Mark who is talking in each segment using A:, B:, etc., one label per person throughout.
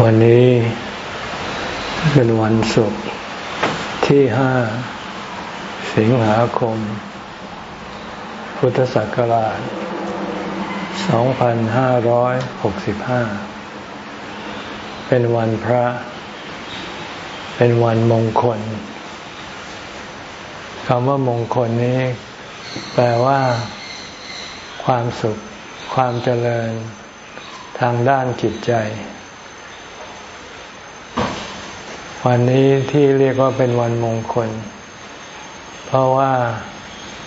A: วันนี้เป็นวันศุกร์ที่ห้าสิงหาคม พุทธศักราช 2565 เป็นวันพระ เป็นวันมงคลคำว่ามงคลนี้ แปลว่า ความสุข ความเจริญ ทางด้านจิตใจ วันนี้ที่เรียกว่าเป็นวันมงคล เพราะว่า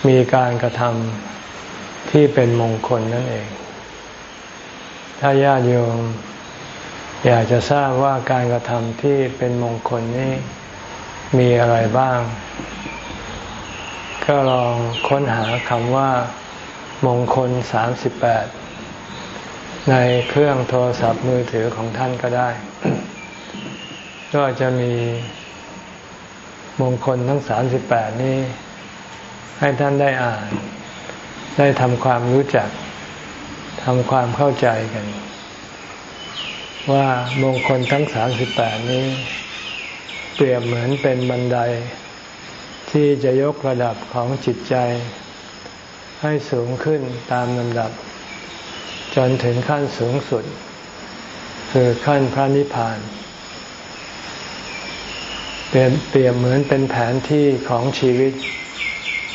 A: มีการกระทำที่เป็นมงคลนั่นเอง ถ้าญาติโยมอยากจะทราบว่าการกระทำที่เป็นมงคลนี้มีอะไรบ้าง ก็ลองค้นหาคำว่า มงคลสามสิบแปดในเครื่องโทรศัพท์มือถือของท่านก็ได้ ก็จะมีมงคลทั้งสามสิบแปดนี้ ให้ท่านได้อ่าน ได้ทำความรู้จักทำความเข้าใจกัน ว่ามงคลทั้งสามสิบแปดนี้ เปรียบเหมือนเป็นบันได ที่จะยกระดับของจิตใจ ให้สูงขึ้นตามลำดับ จนถึงขั้นสูงสุด คือขั้นพระนิพพาน เปรียบเหมือนเป็นแผนที่ของชีวิต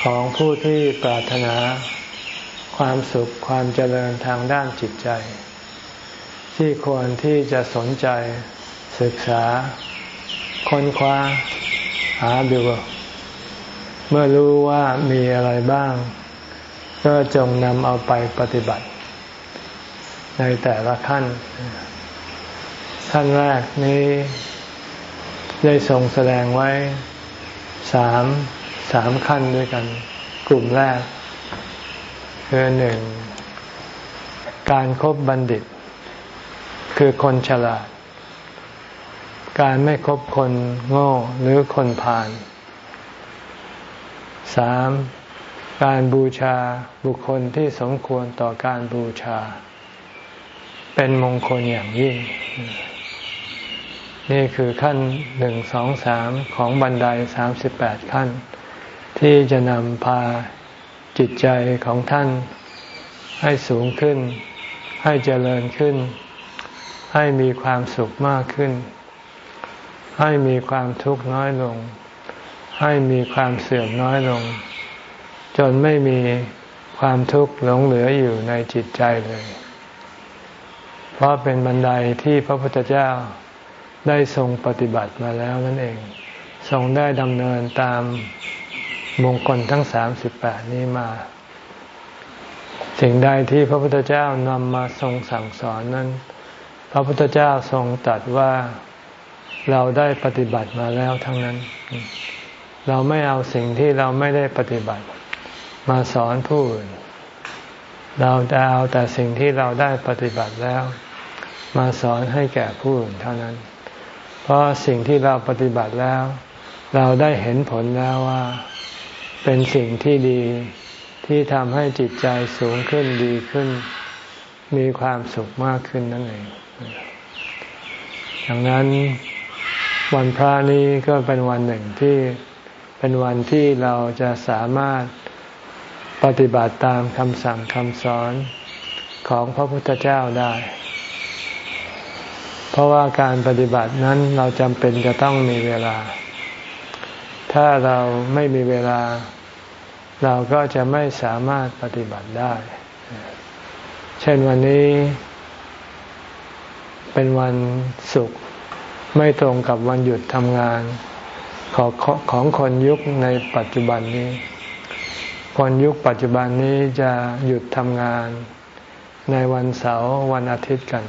A: ของผู้ที่ปรารถนาความสุขความเจริญทางด้านจิตใจ ที่ควรที่จะสนใจศึกษา ค้นคว้า หาดูเมื่อรู้ว่ามีอะไรบ้าง ก็จงนำเอาไปปฏิบัติ ในแต่ละขั้น ขั้นแรกนี้ ได้ทรงแสดงไว้สามสามขั้นด้วยกัน กลุ่มแรก คือหนึ่ง การครบบัณฑิต คือคนฉลาด การไม่คบคนโง่หรือคนผ่านสามการบูชาบุคคลที่สมควรต่อการบูชา เป็นมงคลอย่างยิ่ง นี่คือขั้นหนึ่งสองสามของบันไดสามสิบแปดขั้น ที่จะนำพาจิตใจของท่าน ให้สูงขึ้น ให้เจริญขึ้น ให้มีความสุขมากขึ้น ให้มีความทุกข์น้อยลง ให้มีความเสื่อมน้อยลง จนไม่มีความทุกข์หลงเหลืออยู่ในจิตใจเลย เพราะเป็นบันไดที่พระพุทธเจ้า ได้ทรงปฏิบัติมาแล้วนั่นเอง ทรงได้ดำเนินตามมงคลทั้งสามสิบแปดนี้มา สิ่งใดที่พระพุทธเจ้านำมาทรงสั่งสอนนั้น พระพุทธเจ้าทรงตรัสว่าเราได้ปฏิบัติมาแล้วทั้งนั้น เราไม่เอาสิ่งที่เราไม่ได้ปฏิบัติ มาสอนผู้อื่น เราจะเอาแต่สิ่งที่เราได้ปฏิบัติแล้ว มาสอนให้แก่ผู้อื่นเท่านั้น เพราะสิ่งที่เราปฏิบัติแล้ว เราได้เห็นผลแล้วว่า เป็นสิ่งที่ดีที่ทำให้จิตใจสูงขึ้นดีขึ้น มีความสุขมากขึ้นนั่นเองดังนั้นวันพระนี้ก็เป็นวันหนึ่งที่เป็นวันที่เราจะสามารถปฏิบัติตามคำสั่งคำสอนของพระพุทธเจ้าได้ เพราะว่าการปฏิบัตินั้นเราจำเป็นจะต้องมีเวลา ถ้าเราไม่มีเวลา เราก็จะไม่สามารถปฏิบัติได้ เช่นวันนี้ เป็นวันศุกร์ไม่ตรงกับวันหยุดทำงานของของคนยุคในปัจจุบันนี้ คนยุคปัจจุบันนี้จะหยุดทำงานในวันเสาร์วันอาทิตย์กัน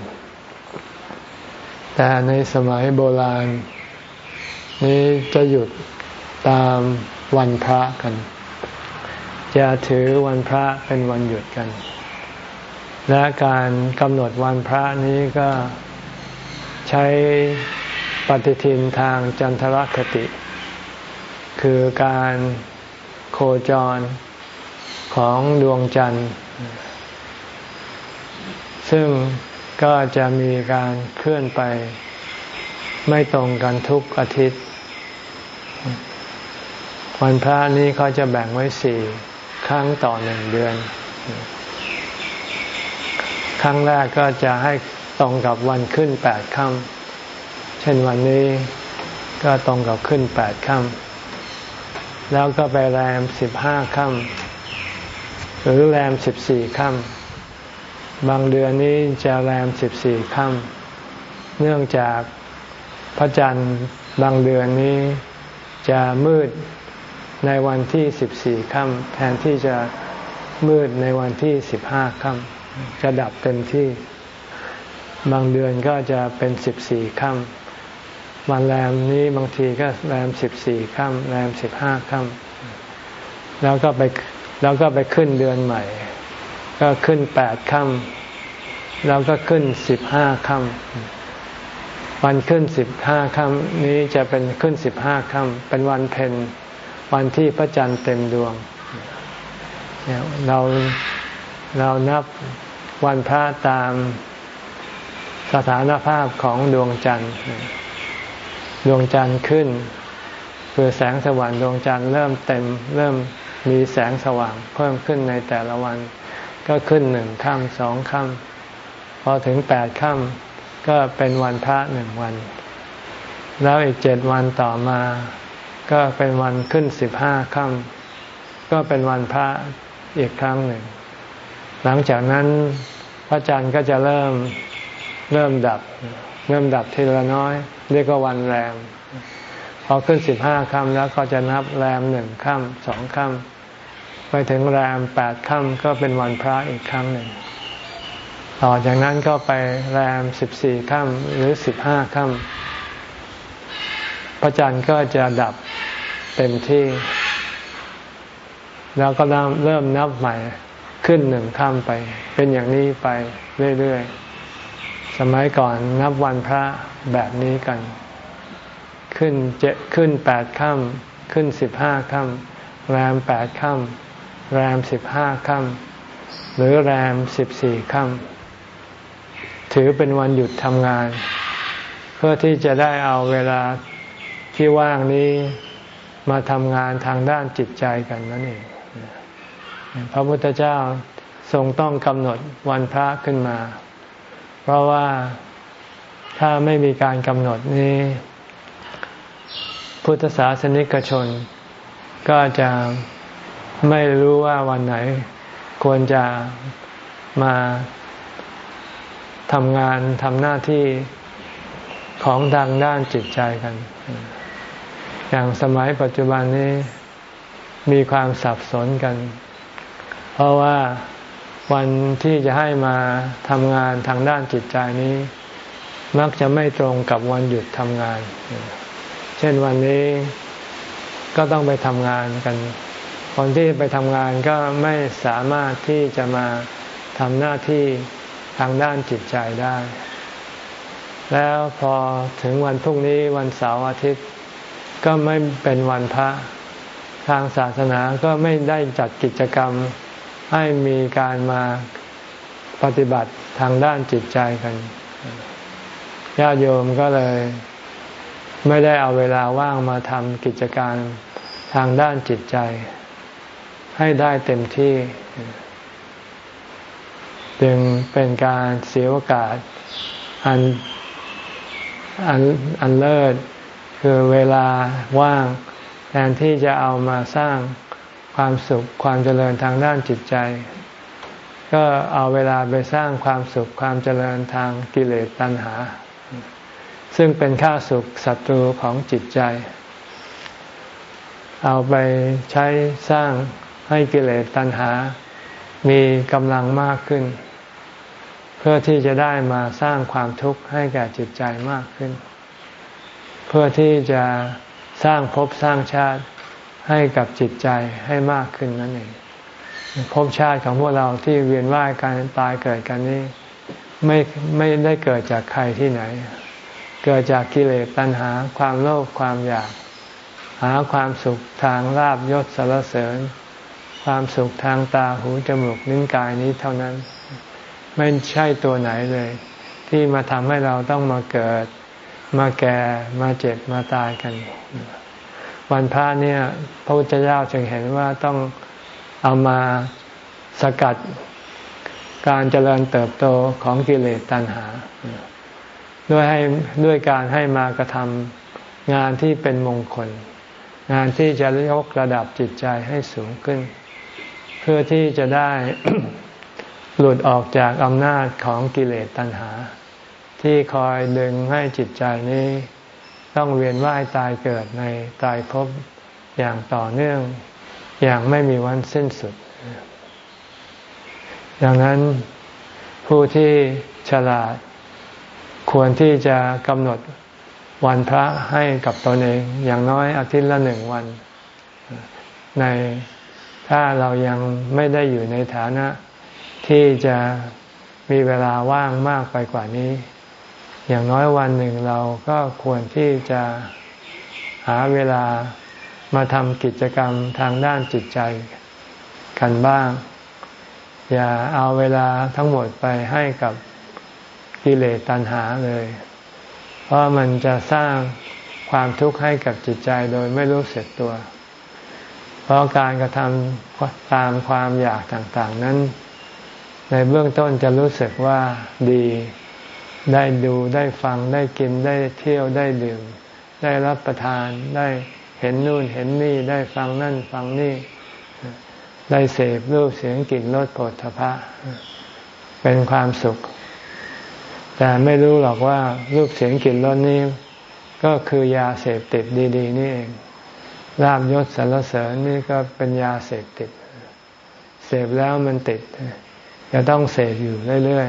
A: แต่ในสมัยโบราณ นี้จะหยุดตามวันพระกัน จะถือวันพระเป็นวันหยุดกัน และการกำหนดวันพระนี้ก็ใช้ปฏิทินทางจันทรคติ คือการโคจรของดวงจันทร์ ซึ่ง ก็จะมีการเคลื่อนไปไม่ตรงกันทุกอาทิตย์ วันพระนี้เขาจะแบ่งไว้สี่ครั้งต่อหนึ่งเดือน ครั้งแรกก็จะให้ตรงกับวันขึ้นแปดค่ำเช่นวันนี้ก็ตรงกับขึ้นแปดค่ำแล้วก็ไปแรมสิบห้าค่ำหรือแรมสิบสี่ค่ำ บางเดือนนี้จะแรมสิบสี่ค่ำเนื่องจากพระจันทร์บางเดือนนี้จะมืดในวันที่สิบสี่ค่ำแทนที่จะมืดในวันที่สิบห้าค่ำจะดับเต็มที่ บางเดือนก็จะเป็นสิบสี่ค่ำวันแรมนี้บางทีก็แรมสิบสี่ค่ำแรมสิบห้าค่ำแล้วก็ไปแล้วก็ไปขึ้นเดือนใหม่ ก็ขึ้นแปดค่ำแล้วก็ขึ้นสิบห้าค่ำวันขึ้นสิบห้าค่ำนี้จะเป็นขึ้นสิบห้าค่ำเป็นวันเพ็ญวันที่พระจันทร์เต็มดวงเราเรานับวันพระตามสถานภาพของดวงจันทร์ ดวงจันทร์ขึ้น คือแสงสว่างดวงจันทร์เริ่มเต็มเริ่มมีแสงสว่างเพิ่มขึ้นในแต่ละวัน ก็ขึ้นหนึ่งค่ำสองค่ำพอถึงแปดค่ำก็เป็นวันพระหนึ่งวัน แล้วอีกเจ็ดวันต่อมา ก็เป็นวันขึ้นสิบห้าค่ำก็เป็นวันพระอีกครั้งหนึ่ง หลังจากนั้นพระจันทร์ก็จะเริ่มเริ่มดับ เริ่มดับทีละน้อย เรียกว่าวันแรมพอขึ้นสิบห้าค่ำแล้วก็จะนับแรมหนึ่งค่ำสองค่ำ ไปถึงแรมแปดค่ำก็เป็นวันพระอีกครั้งหนึ่ง ต่อจากนั้นก็ไปแรมสิบสี่ค่ำหรือสิบห้าค่ำพระจันทร์ก็จะดับเต็มที่ แล้วก็เริ่มนับใหม่ขึ้นหนึ่งข้ามไป เป็นอย่างนี้ไปเรื่อยๆ สมัยก่อนนับวันพระแบบนี้กัน ขึ้นเจ็ดขึ้นแปดข้ามขึ้นสิบห้าข้ามแรมแปดข้าม แรมสิบห้าข้ามหรือแรมสิบสี่ข้ามถือเป็นวันหยุดทำงาน เพื่อที่จะได้เอาเวลาที่ว่างนี้มาทำงานทางด้านจิตใจกันนั่นเองพระพุทธเจ้าทรงต้องกำหนดวันพระขึ้นมา เพราะว่าถ้าไม่มีการกำหนดนี้ พุทธศาสนิกชน ก็จะ ไม่รู้ว่าวันไหนควรจะมาทำงานทำหน้าที่ของทางด้านจิตใจกัน อย่างสมัยปัจจุบันนี้มีความสับสนกัน เพราะว่าวันที่จะให้มาทำงานทางด้านจิตใจนี้ มักจะไม่ตรงกับวันหยุดทำงาน เช่นวันนี้ก็ต้องไปทำงานกัน คนที่ไปทำงานก็ไม่สามารถที่จะมาทำหน้าที่ทางด้านจิตใจได้ แล้วพอถึงวันพรุ่งนี้วันเสาร์อาทิตย์ ก็ไม่เป็นวันพระ ทางศาสนาก็ไม่ได้จัดกิจกรรมให้มีการมาปฏิบัติทางด้านจิตใจกันญาติโยมก็เลย ไม่ได้เอาเวลาว่างมาทำกิจการทางด้านจิตใจ ให้ได้เต็มที่ จึงเป็นการเสียโอกาสอันอันอันเลิศ คือเวลาว่างแทนที่จะเอามาสร้างความสุขความเจริญทางด้านจิตใจ ก็เอาเวลาไปสร้างความสุขความเจริญทางกิเลสตัณหา ซึ่งเป็นข้าสุขศัตรูของจิตใจ เอาไปใช้สร้าง ให้กิเลสตัณหา มีกำลังมากขึ้น เพื่อที่จะได้มาสร้างความทุกข์ให้แก่จิตใจมากขึ้น เพื่อที่จะสร้างภพสร้างชาติให้กับจิตใจให้มากขึ้นนั่นเองภพชาติของพวกเราที่เวียนว่ายการตายเกิดกันนี้ไม่ไม่ได้เกิดจากใครที่ไหน เกิดจากกิเลสตัณหาความโลภความอยาก หาความสุขทางลาบยศสารเสริญ ความสุขทางตาหูจมูกนิ้นกายนี้เท่านั้น ไม่ใช่ตัวไหนเลย ที่มาทำให้เราต้องมาเกิด มาแก่มาเจ็บมาตายกัน วันพระเนี่ยพระพุทธเจ้าจึงเห็นว่าต้องเอามาสกัดการเจริญเติบโตของกิเลสตัณหา ด้วยให้ด้วยการให้มากระทำงานที่เป็นมงคล งานที่จะยกระดับจิตใจให้สูงขึ้น เพื่อที่จะได้หลุดออกจากอำนาจของกิเลสตัณหา ที่คอยดึงให้จิตใจนี้ ต้องเวียนว่ายตายเกิดในตายภพอย่างต่อเนื่อง อย่างไม่มีวันสิ้นสุด ดังนั้นผู้ที่ฉลาดควรที่จะกำหนดวันพระให้กับตนเอง อย่างน้อยอาทิตย์ละหนึ่งวัน ใน ถ้าเรายังไม่ได้อยู่ในฐานะที่จะมีเวลาว่างมากไปกว่านี้ อย่างน้อยวันหนึ่งเราก็ควรที่จะหาเวลามาทำกิจกรรมทางด้านจิตใจกันบ้าง อย่าเอาเวลาทั้งหมดไปให้กับกิเลสตัณหาเลย เพราะมันจะสร้างความทุกข์ให้กับจิตใจโดยไม่รู้สึกตัว เพราะการกระทำตามความอยากต่างๆ นั้น ในเบื้องต้นจะรู้สึกว่าดี ได้ดูได้ฟังได้กินได้เที่ยวได้ดื่ม ได้รับประทานได้เห็นนู่นเห็นนี่ได้ฟังนั่นฟังนี่ ได้เสพรูปเสียงกลิ่นรสผลทพะเป็นความสุข แต่ไม่รู้หรอกว่ารูปเสียงกลิ่นรสนี้ ก็คือยาเสพติดดี ๆ นี่เอง ลาบยศสรรเสริญนี่ก็เป็นยาเสพติด เสพแล้วมันติด จะต้องเสพอยู่เรื่อย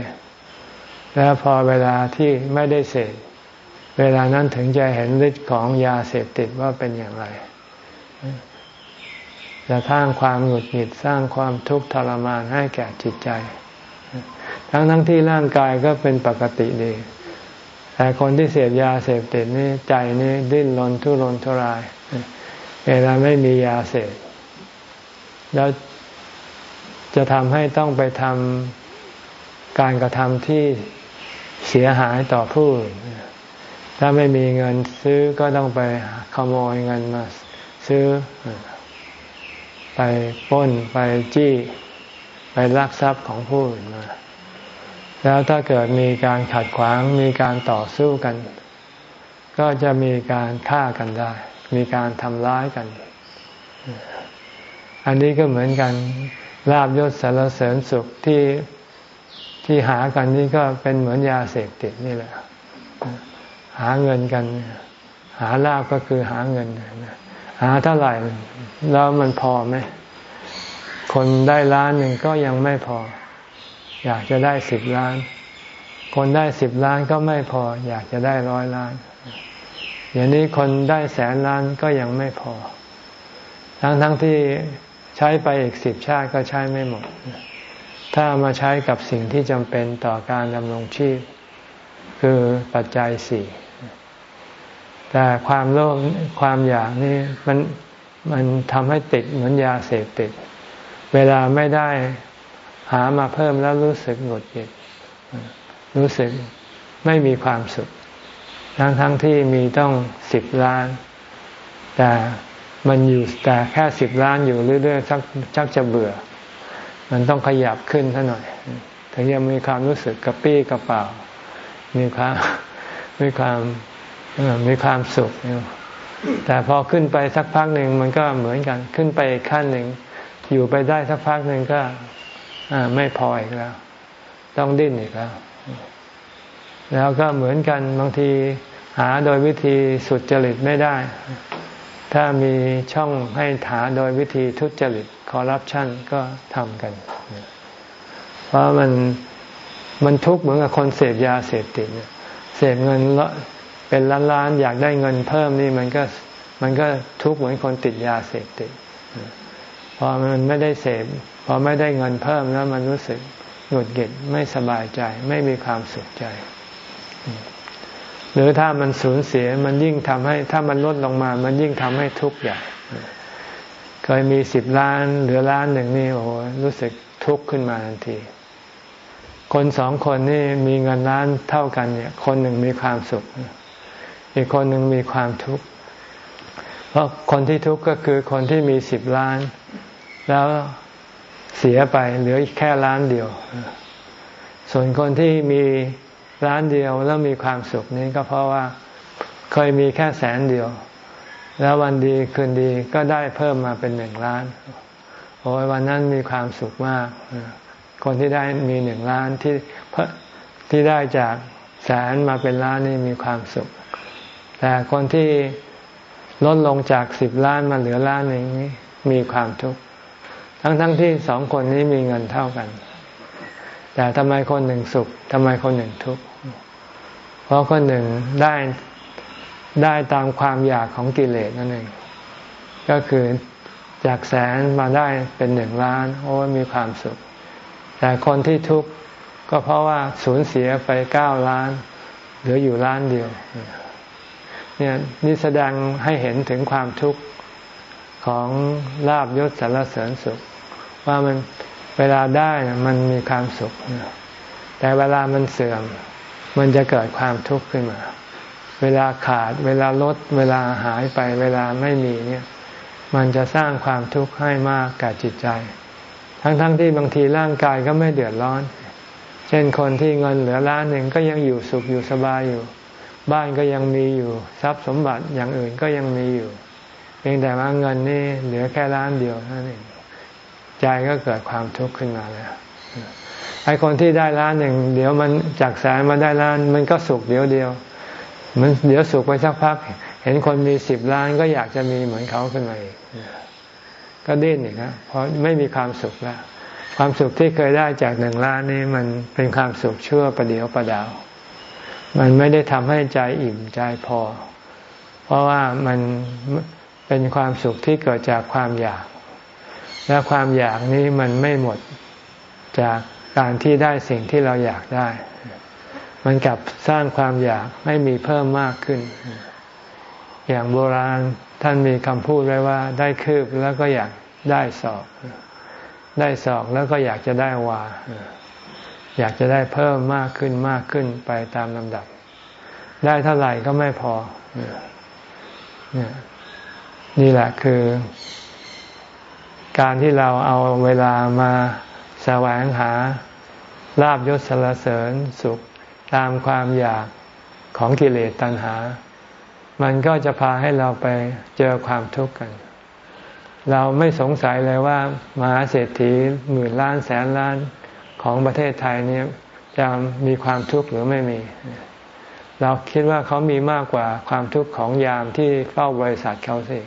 A: ๆ แล้วพอเวลาที่ไม่ได้เสพเวลานั้นถึงจะเห็นฤทธิ์ของยาเสพติดว่าเป็นอย่างไร จะสร้างความหงุดหงิดสร้างความทุกข์ทรมานให้แก่จิตใจ ทั้งทั้งที่ร่างกายก็เป็นปกติดี แต่คนที่เสพยาเสพติดนี่ใจนี่ดิ้นรนทุรนทุราย เวลาไม่มียาเสพแล้วจะทำให้ต้องไปทำการกระทำที่เสียหายต่อผู้อื่นถ้าไม่มีเงินซื้อก็ต้องไปขโมยเงินมาซื้อ ไปป้นไปจี้ ไปลักทรัพย์ของผู้อื่นมา แล้วถ้าเกิดมีการขัดขวางมีการต่อสู้กัน ก็จะมีการฆ่ากันได้ มีการทำร้ายกัน อันนี้ก็เหมือนกันลาบยศสารเสริญสุขที่ที่หากันนี่ก็เป็นเหมือนยาเสพติดนี่แหละ หาเงินกัน หาลาบก็คือหาเงิน หาเท่าไหร่แล้วมันพอไหมคนได้ล้านหนึ่งก็ยังไม่พอ อยากจะได้สิบล้าน คนได้สิบล้านก็ไม่พอ อยากจะได้ร้อยล้าน อย่างนี้คนได้แสนล้านก็ยังไม่พอ ทั้งทั้งที่ใช้ไปอีกสิบชาติก็ใช้ไม่หมด ถ้ามาใช้กับสิ่งที่จำเป็นต่อการดำรงชีพ คือปัจจัยสี่แต่ความโลภความอยากนี่มันมันทำให้ติดเหมือนยาเสพติด เวลาไม่ได้หามาเพิ่มแล้วรู้สึกหงุดหงิดรู้สึกไม่มีความสุข ทั้งทั้งที่มีต้องสิบล้าน แต่มันอยู่แต่แค่สิบล้านอยู่เรื่อยๆชักชักจะเบื่อ มันต้องขยับขึ้นซะหน่อยถึงจะมีความรู้สึกกระปี้กระเป๋ามีความมีความมีความสุข แต่พอขึ้นไปสักพักหนึ่งมันก็เหมือนกัน ขึ้นไปขั้นหนึ่งอยู่ไปได้สักพักหนึ่งก็ไม่พออีกแล้ว ต้องดิ้นอีกแล้ว แล้วก็เหมือนกันบางทีหาโดยวิธีสุดจริตไม่ได้ ถ้ามีช่องให้หาโดยวิธีทุจริตคอร์รัปชันก็ทำกัน เพราะมันมันทุกข์เหมือนกับคนเสพยาเสพติดเสพเงินเป็นล้านล้านอยากได้เงินเพิ่มนี่มันก็มันก็ทุกข์เหมือนคนติดยาเสพติดพอมันไม่ได้เสพพอไม่ได้เงินเพิ่มแล้วมันรู้สึกหงุดหงิดไม่สบายใจ ไม่มีความสุขใจ หรือถ้ามันสูญเสียมันยิ่งทำให้ ถ้ามันลดลงมา มันยิ่งทำให้ทุกข์ใหญ่เคยมีสิบล้านเหลือล้านหนึ่งนี่โอ้โหรู้สึกทุกข์ขึ้นมาทันที คนสองคนนี่มีเงินล้านเท่ากันเนี่ย คนหนึ่งมีความสุข อีกคนหนึ่งมีความทุกข์เพราะคนที่ทุกข์ก็คือคนที่มีสิบล้าน แล้วเสียไปเหลือแค่ล้านเดียว ส่วนคนที่มี ล้านเดียวแล้วมีความสุขนี้ก็เพราะว่าเคยมีแค่แสนเดียว แล้ววันดีคืนดีก็ได้เพิ่มมาเป็นหนึ่งล้าน โอ้ยวันนั้นมีความสุขมาก คนที่ได้มีหนึ่งล้านที่ที่ได้จากแสนมาเป็นล้านนี่มีความสุข แต่คนที่ลดลงจากสิบล้านมาเหลือล้านหนึ่งนี้มีความทุกข์ทั้งๆทที่สองคนนี้มีเงินเท่ากัน แต่ทำไมคนหนึ่งสุขทำไมคนหนึ่งทุกข์ ราะคนหนึ่งได้ได้ตามความอยากของกิเลสนั่นเองก็คือจากแสนมาได้เป็นหนึ่งล้าน โอ้มีความสุข แต่คนที่ทุกข์ก็เพราะว่าสูญเสียไปเก้าล้านเหลืออยู่ล้านเดียวเนี่ยนี่แสดงให้เห็นถึงความทุกข์ของลาบยศสารเสริญสุข ว่ามันเวลาได้มันมีความสุข แต่เวลามันเสื่อม มันจะเกิดความทุกข์ขึ้นมา เวลาขาด เวลาลด เวลาหายไป เวลาไม่มีเนี่ย มันจะสร้างความทุกข์ให้มากกับจิตใจ ทั้งๆทที่บางทีร่างกายก็ไม่เดือดร้อน เช่นคนที่เงินเหลือล้านหนึ่งก็ยังอยู่สุขอยู่สบายอยู่ บ้านก็ยังมีอยู่ ทรัพย์สมบัติอย่างอื่นก็ยังมีอยู่ เพียงแต่ว่าเงินนี่เหลือแค่ล้านเดียวนั่นเองใจก็เกิดความทุกข์ขึ้นมาแล้ว ไอคนที่ได้ล้านหนึ่งเดี๋ยวมันจากแสนมาได้ล้าน มันก็สุขเดียวเดียว มันเดี๋ยวสุขไปสักพัก เห็นคนมีสิบล้านก็อยากจะมีเหมือนเขาขึ้นมาอีกก็ดิ้นอีกนะเพราะไม่มีความสุขแล้วความสุขที่เคยได้จากหนึ่งล้านนี้มันเป็นความสุขชั่วประเดียวประดาว มันไม่ได้ทำให้ใจอิ่มใจพอ เพราะว่ามันเป็นความสุขที่เกิดจากความอยาก และความอยากนี้มันไม่หมดจาก การที่ได้สิ่งที่เราอยากได้ มันกลับสร้างความอยากให้มีเพิ่มมากขึ้น อย่างโบราณท่านมีคำพูดไว้ว่า ได้คืบแล้วก็อยากได้ศอก ได้ศอกแล้วก็อยากจะได้วา อยากจะได้เพิ่มมากขึ้นมากขึ้นไปตามลำดับ ได้เท่าไหร่ก็ไม่พอ นี่แหละคือ การที่เราเอาเวลามา แสวงหาลาบยศสรรเสริญสุขตามความอยากของกิเลสตัณหา มันก็จะพาให้เราไปเจอความทุกข์กัน เราไม่สงสัยเลยว่ามหาเศรษฐีหมื่นล้านแสนล้านของประเทศไทยนี้จะมีความทุกข์หรือไม่มี เราคิดว่าเขามีมากกว่าความทุกข์ของยามที่เฝ้าบริษัทเขาสิ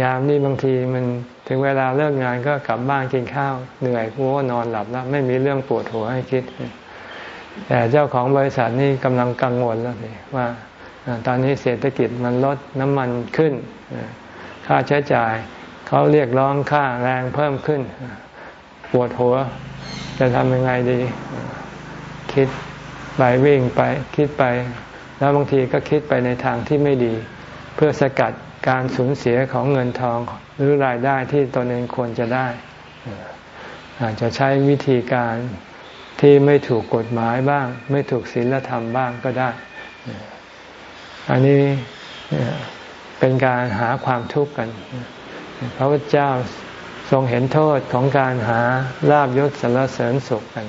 A: ยามนี่บางทีมันถึงเวลาเลิกงานก็กลับบ้านกินข้าว เหนื่อยกูก็นอนหลับแล้วไม่มีเรื่องปวดหัวให้คิด แต่เจ้าของบริษัทนี่กำลังกังวลแล้วสิว่าตอนนี้เศรษฐกิจมันลดน้ำมันขึ้น ค่าใช้จ่ายเขาเรียกร้องค่าแรงเพิ่มขึ้น ปวดหัว จะทำยังไงดี คิดไปวิ่งไปคิดไป แล้วบางทีก็คิดไปในทางที่ไม่ดี เพื่อสกัด การสูญเสียของเงินทองหรือรายได้ที่ตนเองควรจะได้ อาจจะใช้วิธีการที่ไม่ถูกกฎหมายบ้าง ไม่ถูกศีลธรรมบ้างก็ได้ อันนี้เป็นการหาความทุกข์กันพระพุทธเจ้าทรงเห็นโทษของการหาลาบยศสรรเสริญสุขกัน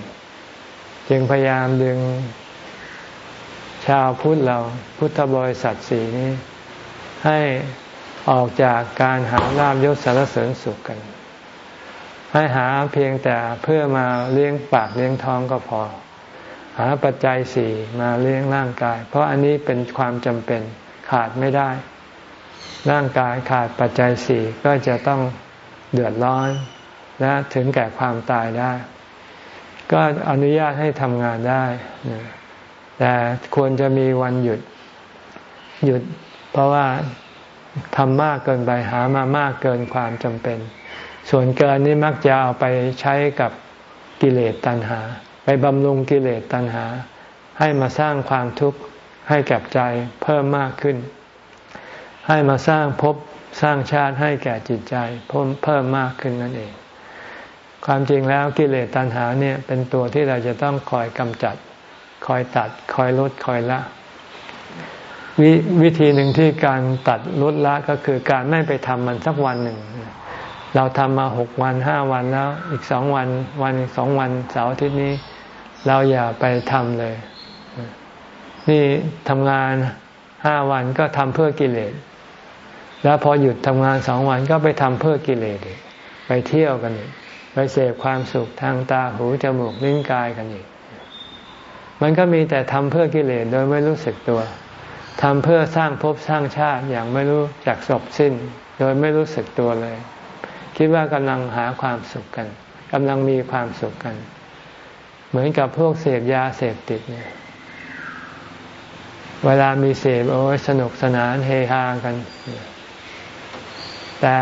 A: จึงพยายามดึงชาวพุทธเราพุทธบริษัทสีนี้ ให้ออกจากการหาลาบยศสรรเสริญสุขกัน ให้หาเพียงแต่เพื่อมาเลี้ยงปากเลี้ยงท้องก็พอ หาปัจจัยสี่มาเลี้ยงร่างกาย เพราะอันนี้เป็นความจำเป็นขาดไม่ได้ ร่างกายขาดปัจจัยสี่ก็จะต้องเดือดร้อนและถึงแก่ความตายได้ ก็อนุญาตให้ทำงานได้ แต่ควรจะมีวันหยุดหยุด ราะว่าทำมากเกินไปหามามากเกินความจำเป็น ส่วนเกินนี้มักจะเอาไปใช้กับกิเลสตัณหา ไปบำรุงกิเลสตัณหา ให้มาสร้างความทุกข์ให้แกับใจเพิ่มมากขึ้น ให้มาสร้างภพสร้างชาติให้แก่จิตใจเพิ่มเพิ่มมากขึ้นนั่นเอง ความจริงแล้วกิเลสตัณหาเนี่ยเป็นตัวที่เราจะต้องคอยกำจัด คอยตัด คอยลดคอยละ ววิธีหนึ่งที่การตัดลดละก็คือการไม่ไปทำมันสักวันหนึ่ง เราทำมาหกวันห้าวันแล้ว อีกสองวันวันสองวันเสาร์อาทิตย์นี้ เราอย่าไปทำเลย นี่ทำงานห้าวันก็ทำเพื่อกิเลส แล้วพอหยุดทำงานสองวันก็ไปทำเพื่อกิเลสไปเที่ยวกันอีกไปเสพความสุขทางตาหูจมูกลิ้นกายกันอีก มันก็มีแต่ทำเพื่อกิเลสโดยไม่รู้สึกตัว ทำเพื่อสร้างภพสร้างชาติอย่างไม่รู้จักจบสิ้น โดยไม่รู้สึกตัวเลย คิดว่ากำลังหาความสุขกันกำลังมีความสุขกัน เหมือนกับพวกเสพยาเสพติดเนี่ยเวลามีเสพโอ้ยสนุกสนานเฮฮากัน แต่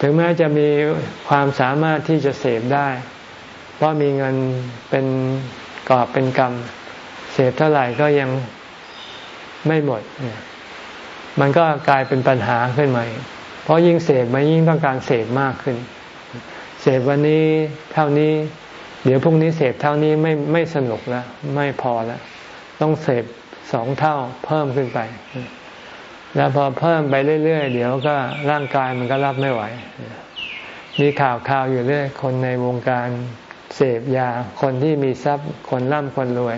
A: ถึงแม้จะมีความสามารถที่จะเสพได้ เพราะมีเงินเป็นกอบเป็นกรรม เสพเท่าไหร่ก็ยัง ไม่หมด มันก็กลายเป็นปัญหาขึ้นมาเพราะยิ่งเสพมันยิ่งต้องการเสพมากขึ้น เสพวันนี้เท่านี้ เดี๋ยวพรุ่งนี้เสพเท่านี้ไม่ไม่สนุกแล้วไม่พอแล้วต้องเสพสองเท่าเพิ่มขึ้นไป แล้วพอเพิ่มไปเรื่อยๆเดี๋ยวก็ร่างกายมันก็รับไม่ไหว มีข่าวข่าวอยู่เรื่อยคนในวงการเสพยา คนที่มีทรัพย์คนร่ำคนรวย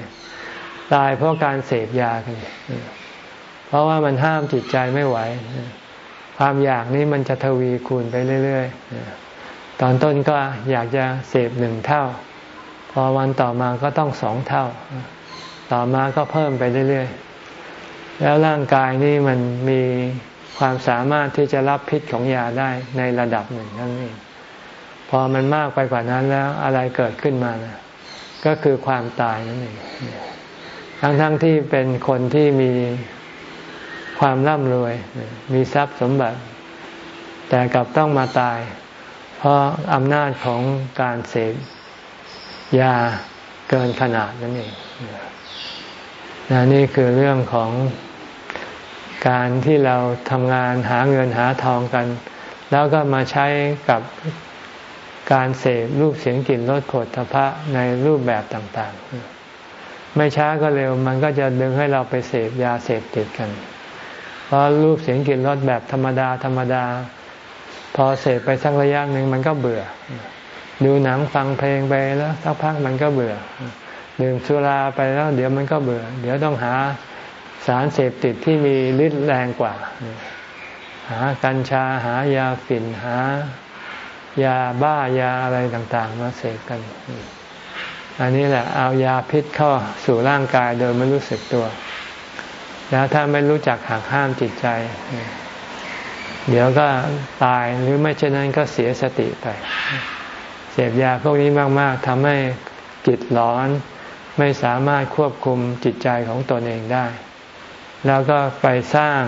A: ตายเพราะการเสพยากัน เพราะว่ามันห้ามจิตใจไม่ไหว ความอยากนี้มันจะทวีคูณไปเรื่อยๆ ตอนต้นก็อยากจะเสพหนึ่งเท่า พอวันต่อมาก็ต้องสองเท่า ต่อมาก็เพิ่มไปเรื่อยๆ แล้วร่างกายนี่มันมีความสามารถที่จะรับพิษของยาได้ในระดับหนึ่งนั่นเองพอมันมากไปกว่านั้นแล้วอะไรเกิดขึ้นมานะก็คือความตายนั่นเองทั้งๆทที่เป็นคนที่มี ความร่ำรวย มีทรัพย์สมบัติ แต่กลับต้องมาตาย เพราะอำนาจของการเสพยาเกินขนาดนั่นเองนนี่คือเรื่องของการที่เราทำงานหาเงินหาทองกัน แล้วก็มาใช้กับการเสพรูปเสียงกลิ่นรสผลทพะในรูปแบบต่าง ๆ ไม่ช้าก็เร็วมันก็จะดึงให้เราไปเสพยาเสพติดกัน พราะรูปเสียงกลิ่นรสแบบธรรมดาธรรมดา พอเสพไปสักระยะหนึ่งมันก็เบื่อ ดูหนังฟังเพลงไปแล้วสักพักมันก็เบื่อ ดื่มสุราไปแล้ว เดี๋ยวมันก็เบื่อ เดี๋ยวต้องหาสารเสพติดที่มีฤทธิ์แรงกว่า หากัญชาหายาฝิ่นหายาบ้ายาอะไรต่างๆ มาเสพกัน อันนี้แหละเอายาพิษเข้าสู่ร่างกายโดยไม่รู้สึกตัว แล้วถ้าไม่รู้จักหักห้ามจิตใจ เดี๋ยวก็ตายหรือไม่เช่นนั้นก็เสียสติไป เสพยาพวกนี้มาก ๆทำให้จิตร้อน ไม่สามารถควบคุมจิตใจของตนเองได้ แล้วก็ไปสร้าง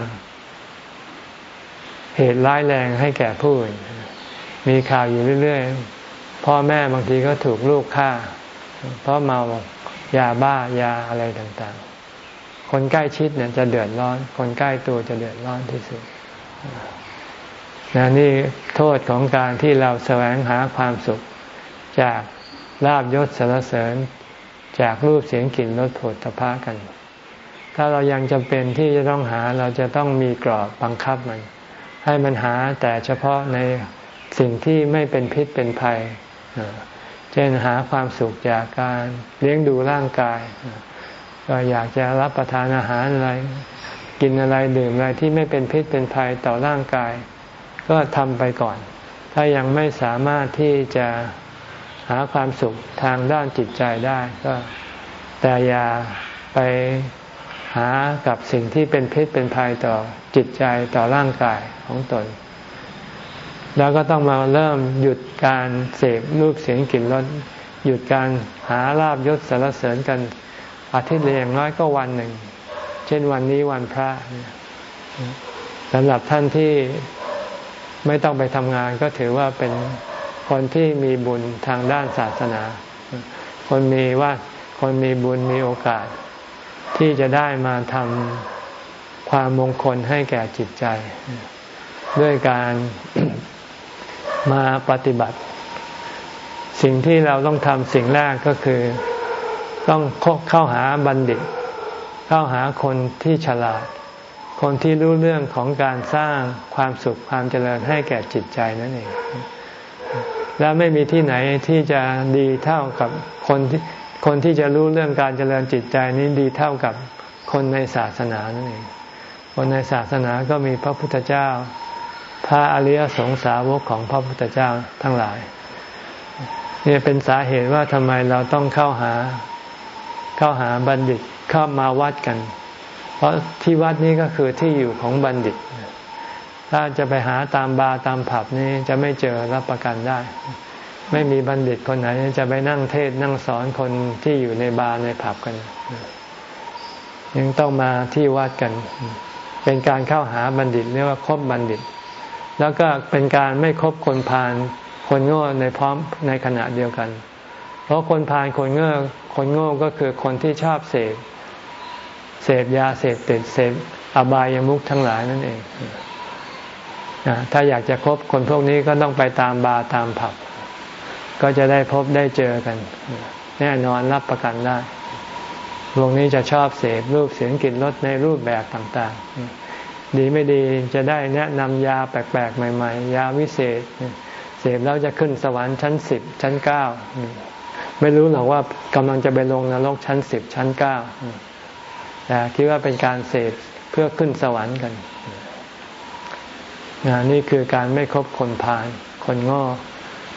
A: เหตุร้ายแรงให้แก่ผู้อื่นมีข่าวอยู่เรื่อย ๆ พ่อแม่บางทีก็ถูกลูกฆ่า เพราะเมายาบ้ายาอะไรต่าง ๆ คนใกล้ชิดเนี่ยจะเดือดร้อน คนใกล้ตัวจะเดือดร้อนที่สุดนนี่โทษของการที่เราแสวงหาความสุข จากลาบยศสารเสริญ จากรูปเสียงกลิ่นรสผลตภะกัน ถ้าเรายังจำเป็นที่จะต้องหาเราจะต้องมีกรอบบังคับมัน ให้มันหาแต่เฉพาะในสิ่งที่ไม่เป็นพิษเป็นภัย เช่นหาความสุขจากการเลี้ยงดูร่างกาย ก็อยากจะรับประทานอาหารอะไร กินอะไรดื่มอะไรที่ไม่เป็นพิษเป็นภัยต่อร่างกาย ก็ทำไปก่อน ถ้ายังไม่สามารถที่จะหาความสุขทางด้านจิตใจได้ก็แต่อย่าไปหากับสิ่งที่เป็นพิษเป็นภัยต่อจิตใจต่อร่างกายของตน แล้วก็ต้องมาเริ่มหยุดการเสพรูปเสียงกลิ่นรสหยุดการหาลาบยศสารเสริญกัน อาทิตย์ละอย่างน้อยก็วันหนึ่ง เช่นวันนี้วันพระสำหรับท่านที่ไม่ต้องไปทำงานก็ถือว่าเป็นคนที่มีบุญทางด้านศาสนา คนมีว่าคนมีบุญมีโอกาส ที่จะได้มาทำความมงคลให้แก่จิตใจ ด้วยการมาปฏิบัติ สิ่งที่เราต้องทำสิ่งแรกก็คือ ต้องเข้าหาบัณฑิต เข้าหาคนที่ฉลาด คนที่รู้เรื่องของการสร้างความสุขความเจริญให้แก่จิตใจนั่นเอง แล้วไม่มีที่ไหนที่จะดีเท่ากับคนที่คนที่จะรู้เรื่องการเจริญจิตใจนี้ดีเท่ากับคนในศาสนานั่นเอง คนในศาสนาก็มีพระพุทธเจ้า พระอริยสงสาวกของพระพุทธเจ้าทั้งหลายนี่เป็นสาเหตุว่าทำไมเราต้องเข้าหา เข้าหาบัณฑิตเข้ามาวัดกัน เพราะที่วัดนี้ก็คือที่อยู่ของบัณฑิต ถ้าจะไปหาตามบาร์ตามผับนี้จะไม่เจอรับประกันได้ ไม่มีบัณฑิตคนไหนจะไปนั่งเทศนั่งสอนคนที่อยู่ในบาร์ในผับกัน ยังต้องมาที่วัดกัน เป็นการเข้าหาบัณฑิตเรียกว่าคบบัณฑิต แล้วก็เป็นการไม่คบคนพาลคนโง่ในพร้อมในขณะเดียวกันเราะคนพาลคนโง่คนโง่ก็คือคนที่ชอบเสพเสพยาเสพติดเสพอบายามุขทั้งหลายนั่นเองถ้าอยากจะคบคนพวกนี้ก็ต้องไปตามบาร์ตามผับ ก็จะได้พบได้เจอกัน แน่นอนรับประกันได้พวกนี้จะชอบเสพรูปเสียงกลิ่นรสในรูปแบบต่างๆ ดีไม่ดีจะได้แนะนำยาแปลกๆ ใหม่ ๆ ยาวิเศษ เสพแล้วจะขึ้นสวรรค์ชั้นสิบชั้นเก้า ไม่รู้หรอกว่ากำลังจะไปลงนรกชั้นสิบชั้นเก้าแต่คิดว่าเป็นการเสพเพื่อขึ้นสวรรค์กันนนี่คือการไม่คบคนพาลคนง้อ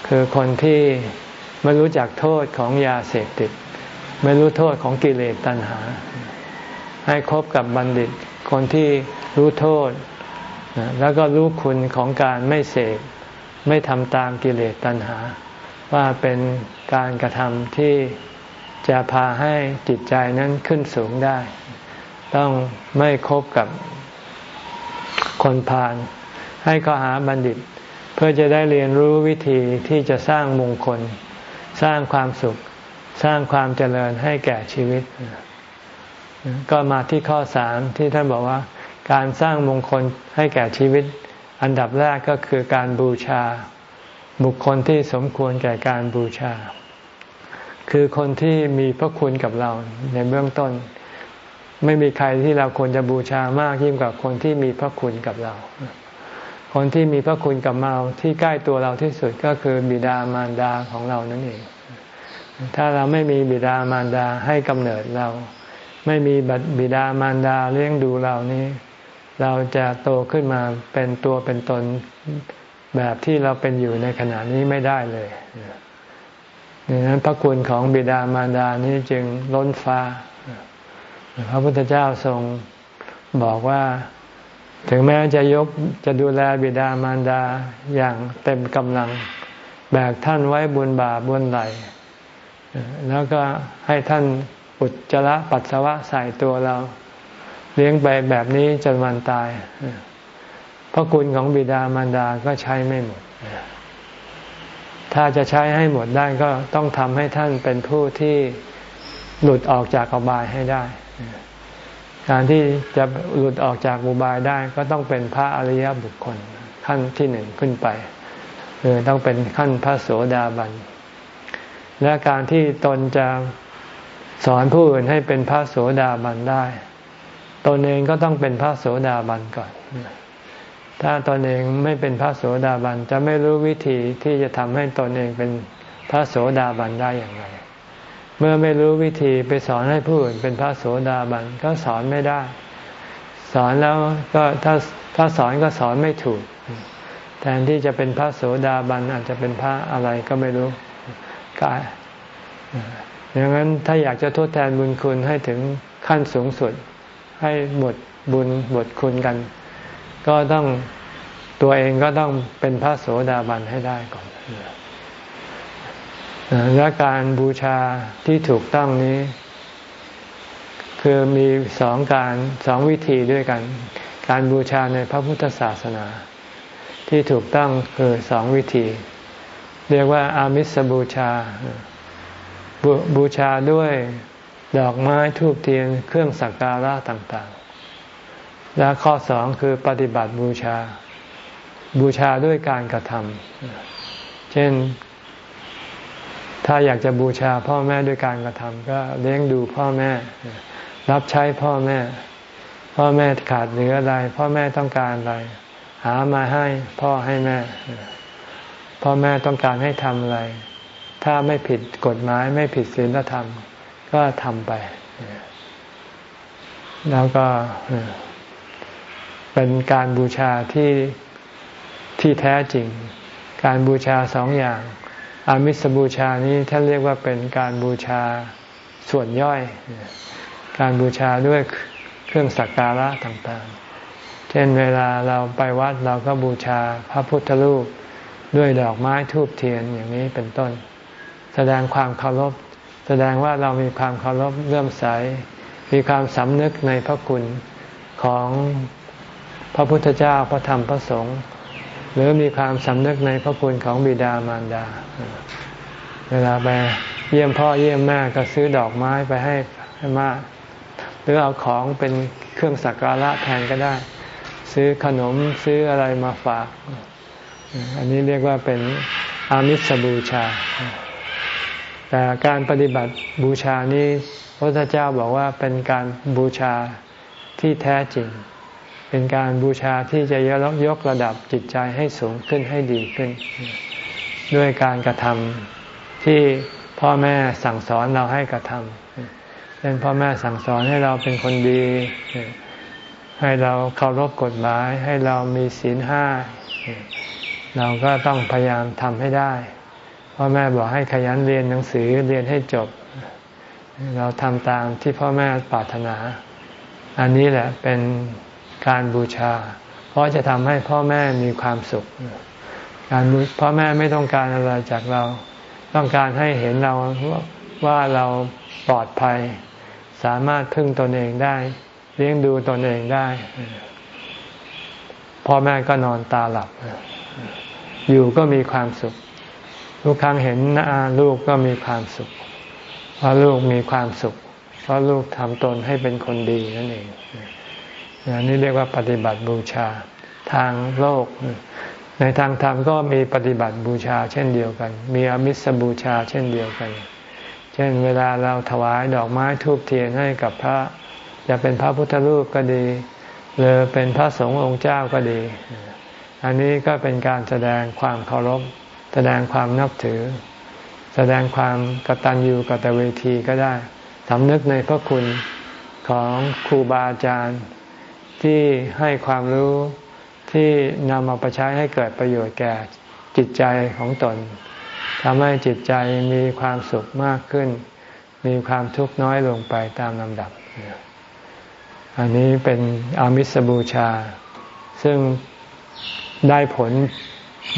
A: คือคนที่ไม่รู้จักโทษของยาเสพติด ไม่รู้โทษของกิเลสตัณหา ให้คบกับบัณฑิต คนที่รู้โทษ แล้วก็รู้คุณของการไม่เสพไม่ทำตามกิเลสตัณหา ว่าเป็นการกระทำที่จะพาให้จิตใจนั้นขึ้นสูงได้ ต้องไม่คบกับคนพาลให้เข้อหาบัณฑิต เพื่อจะได้เรียนรู้วิธีที่จะสร้างมงคล สร้างความสุข สร้างความเจริญให้แก่ชีวิต ก็มาที่ข้อสามที่ท่านบอกว่า การสร้างมงคลให้แก่ชีวิต อันดับแรกก็คือการบูชา บุคคลที่สมควรแก่การบูชา คือคนที่มีพระคุณกับเราในเบื้องต้น ไม่มีใครที่เราควรจะบูชามากยิ่งกว่าคนที่มีพระคุณกับเรา คนที่มีพระคุณกับเราที่ใกล้ตัวเราที่สุดก็คือบิดามารดาของเรานั่นเอง ถ้าเราไม่มีบิดามารดาให้กำเนิดเรา ไม่มีบิดามารดาเลี้ยงดูเรานี้ เราจะโตขึ้นมาเป็นตัวเป็นตน แบบที่เราเป็นอยู่ในขณะนี้ไม่ได้เลยดังนั้นพระคุณของบิดามารดานี้จึงล้นฟ้า พระพุทธเจ้าทรงบอกว่าถึงแม้จะยกจะดูแลบิดามารดาอย่างเต็มกำลัง แบกท่านไว้บนบ่าบนไหลแล้วก็ให้ท่านอุจจาระปัสสาวะใส่ตัวเรา เลี้ยงไปแบบนี้จนวันตาย พระคุณของบิดามารดาก็ใช้ไม่หมด ถ้าจะใช้ให้หมดได้ก็ต้องทำให้ท่านเป็นผู้ที่หลุดออกจากอบายให้ได้ การที่จะหลุดออกจากอุบายได้ก็ต้องเป็นพระอริยบุคคลขั้นที่หนึ่งขึ้นไปคือต้องเป็นขั้นพระโสดาบัน และการที่ตนจะสอนผู้อื่นให้เป็นพระโสดาบันได้ ตนเองก็ต้องเป็นพระโสดาบันก่อน ถ้าตนเองไม่เป็นพระโสดาบันจะไม่รู้วิธีที่จะทำให้ตนเองเป็นพระโสดาบันได้อย่างไร เมื่อไม่รู้วิธีไปสอนให้ผู้อื่นเป็นพระโสดาบันก็สอนไม่ได้ สอนแล้วก็ถ้าถ้าสอนก็สอนไม่ถูก แทนที่จะเป็นพระโสดาบันอาจจะเป็นพระอะไรก็ไม่รู้กายดังนั้นถ้าอยากจะทดแทนบุญคุณให้ถึงขั้นสูงสุดให้หมดบุญหมดคุณกัน ก็ต้องตัวเองก็ต้องเป็นพระโสดาบันให้ได้ก่อนและการบูชาที่ถูกต้องนี้ คือมีสองการสองวิธีด้วยกัน การบูชาในพระพุทธศาสนา ที่ถูกต้องคือสองวิธี เรียกว่าอามิสบูชาบบูชาด้วยดอกไม้ทูบเทียนเครื่องสักการะต่างๆ และข้อสองคือปฏิบัติบูชา บูชาด้วยการกระทำเช่น ถ้าอยากจะบูชาพ่อแม่ด้วยการกระทำก็เลี้ยงดูพ่อแม่ รับใช้พ่อแม่ พ่อแม่ขาดเหลืออะไร พ่อแม่ต้องการอะไร หามาให้พ่อให้แม่ พ่อแม่ต้องการให้ทำอะไร ถ้าไม่ผิดกฎหมายไม่ผิดศีลธรรม ก็ทำไป แล้วก็ เป็นการบูชาที่ที่แท้จริง การบูชาสองอย่าง อามิสบูชานี้ท่านเรียกว่าเป็นการบูชาส่วนย่อย การบูชาด้วยเครื่องสักการะต่างๆ เช่นเวลาเราไปวัดเราก็บูชาพระพุทธรูปด้วยดอกไม้ทูบเทียนอย่างนี้เป็นต้น แสดงความเคารพแสดงว่าเรามีความเคารพเลื่อมใส มีความสำนึกในพระคุณของ พระพุทธเจ้าพระธรรมพระสงฆ์หรือมีความสำนึกในพระคุณของบิดามารดา เวลาไปเยี่ยมพ่อเยี่ยมแม่ก็ซื้อดอกไม้ไปให้ให้มากหรือเอาของเป็นเครื่องสักการะแทนก็ได้ ซื้อขนมซื้ออะไรมาฝาก อันนี้เรียกว่าเป็นอามิสบูชา แต่การปฏิบัติบูชานี้พระพุทธเจ้าบอกว่าเป็นการบูชาที่แท้จริง เป็นการบูชาที่จะยกระดับจิตใจให้สูงขึ้นให้ดีขึ้น ด้วยการกระทำที่พ่อแม่สั่งสอนเราให้กระทำเช่นพ่อแม่สั่งสอนให้เราเป็นคนดี ให้เราเคารพกฎหมาย ให้เรามีศีลห้า เราก็ต้องพยายามทำให้ได้ พ่อแม่บอกให้ขยันเรียนหนังสือเรียนให้จบ เราทำตามที่พ่อแม่ปรารถนา อันนี้แหละเป็น การบูชา เพราะจะทำให้พ่อแม่มีความสุข การพ่อแม่ไม่ต้องการอะไรจากเรา ต้องการให้เห็นเราว่าเราปลอดภัย สามารถพึ่งตนเองได้ เลี้ยงดูตนเองได้ พ่อแม่ก็นอนตาหลับ อยู่ก็มีความสุข ทุกครั้งเห็นหน้าลูกก็มีความสุข เพราะลูกมีความสุข เพราะลูกทำตนให้เป็นคนดีนั่นเอง นี่เรียกว่าปฏิบัติบูชาทางโลก ในทางธรรมก็มีปฏิบัติบูชาเช่นเดียวกัน มีอมิสบูชาเช่นเดียวกัน เช่นเวลาเราถวายดอกไม้ทูบเทียนให้กับพระ จะเป็นพระพุทธรูปก็ดี หรือเป็นพระสงฆ์องค์เจ้าก็ดี อันนี้ก็เป็นการแสดงความเคารพ แสดงความนับถือ แสดงความกตัญญูกตเวทีก็ได้สำนึกในพระคุณของครูบาอาจารย์ ที่ให้ความรู้ที่นำมาไปใช้ให้เกิดประโยชน์แก่จิตใจของตนทำให้จิตใจมีความสุขมากขึ้น มีความทุกข์น้อยลงไปตามลำดับ อันนี้เป็นอามิสบูชา ซึ่งได้ผล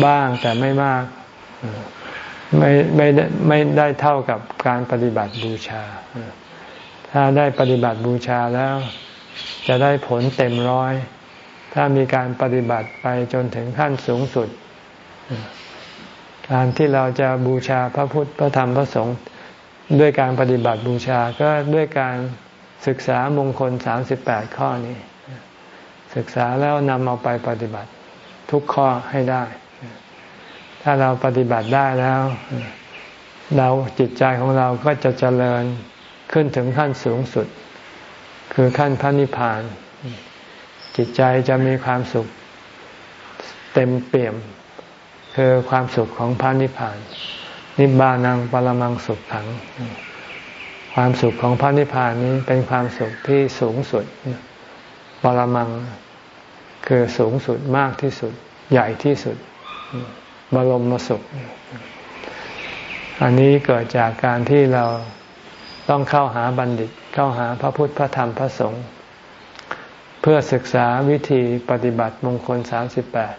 A: บ้างแต่ไม่มาก ไม่ไม่ไม่ได้เท่ากับการปฏิบัติบูชา ถ้าได้ปฏิบัติบูชาแล้ว จะได้ผลเต็มร้อย ถ้ามีการปฏิบัติไปจนถึงขั้นสูงสุด การที่เราจะบูชาพระพุทธพระธรรมพระสงฆ์ด้วยการปฏิบัติบูชาก็ด้วยการศึกษามงคลสามสิบแปดข้อนี้ ศึกษาแล้วนำเอาไปปฏิบัติทุกข้อให้ได้ ถ้าเราปฏิบัติได้แล้ว เราจิตใจของเราก็จะเจริญขึ้นถึงขั้นสูงสุด คือขั้นพระนิพพาน จิตใจจะมีความสุขเต็มเปี่ยม คือความสุขของพระนิพพาน นิบานังปรมังสุขขัง ความสุขของพระนิพพานนี้เป็นความสุขที่สูงสุดปรมังคือสูงสุดมากที่สุด ใหญ่ที่สุด บรมสุข อันนี้เกิดจากการที่เรา ต้องเข้าหาบัณฑิตเข้าหาพระพุทธพระธรรมพระสงฆ์เพื่อศึกษาวิธีปฏิบัติมงคลสามสิบแปด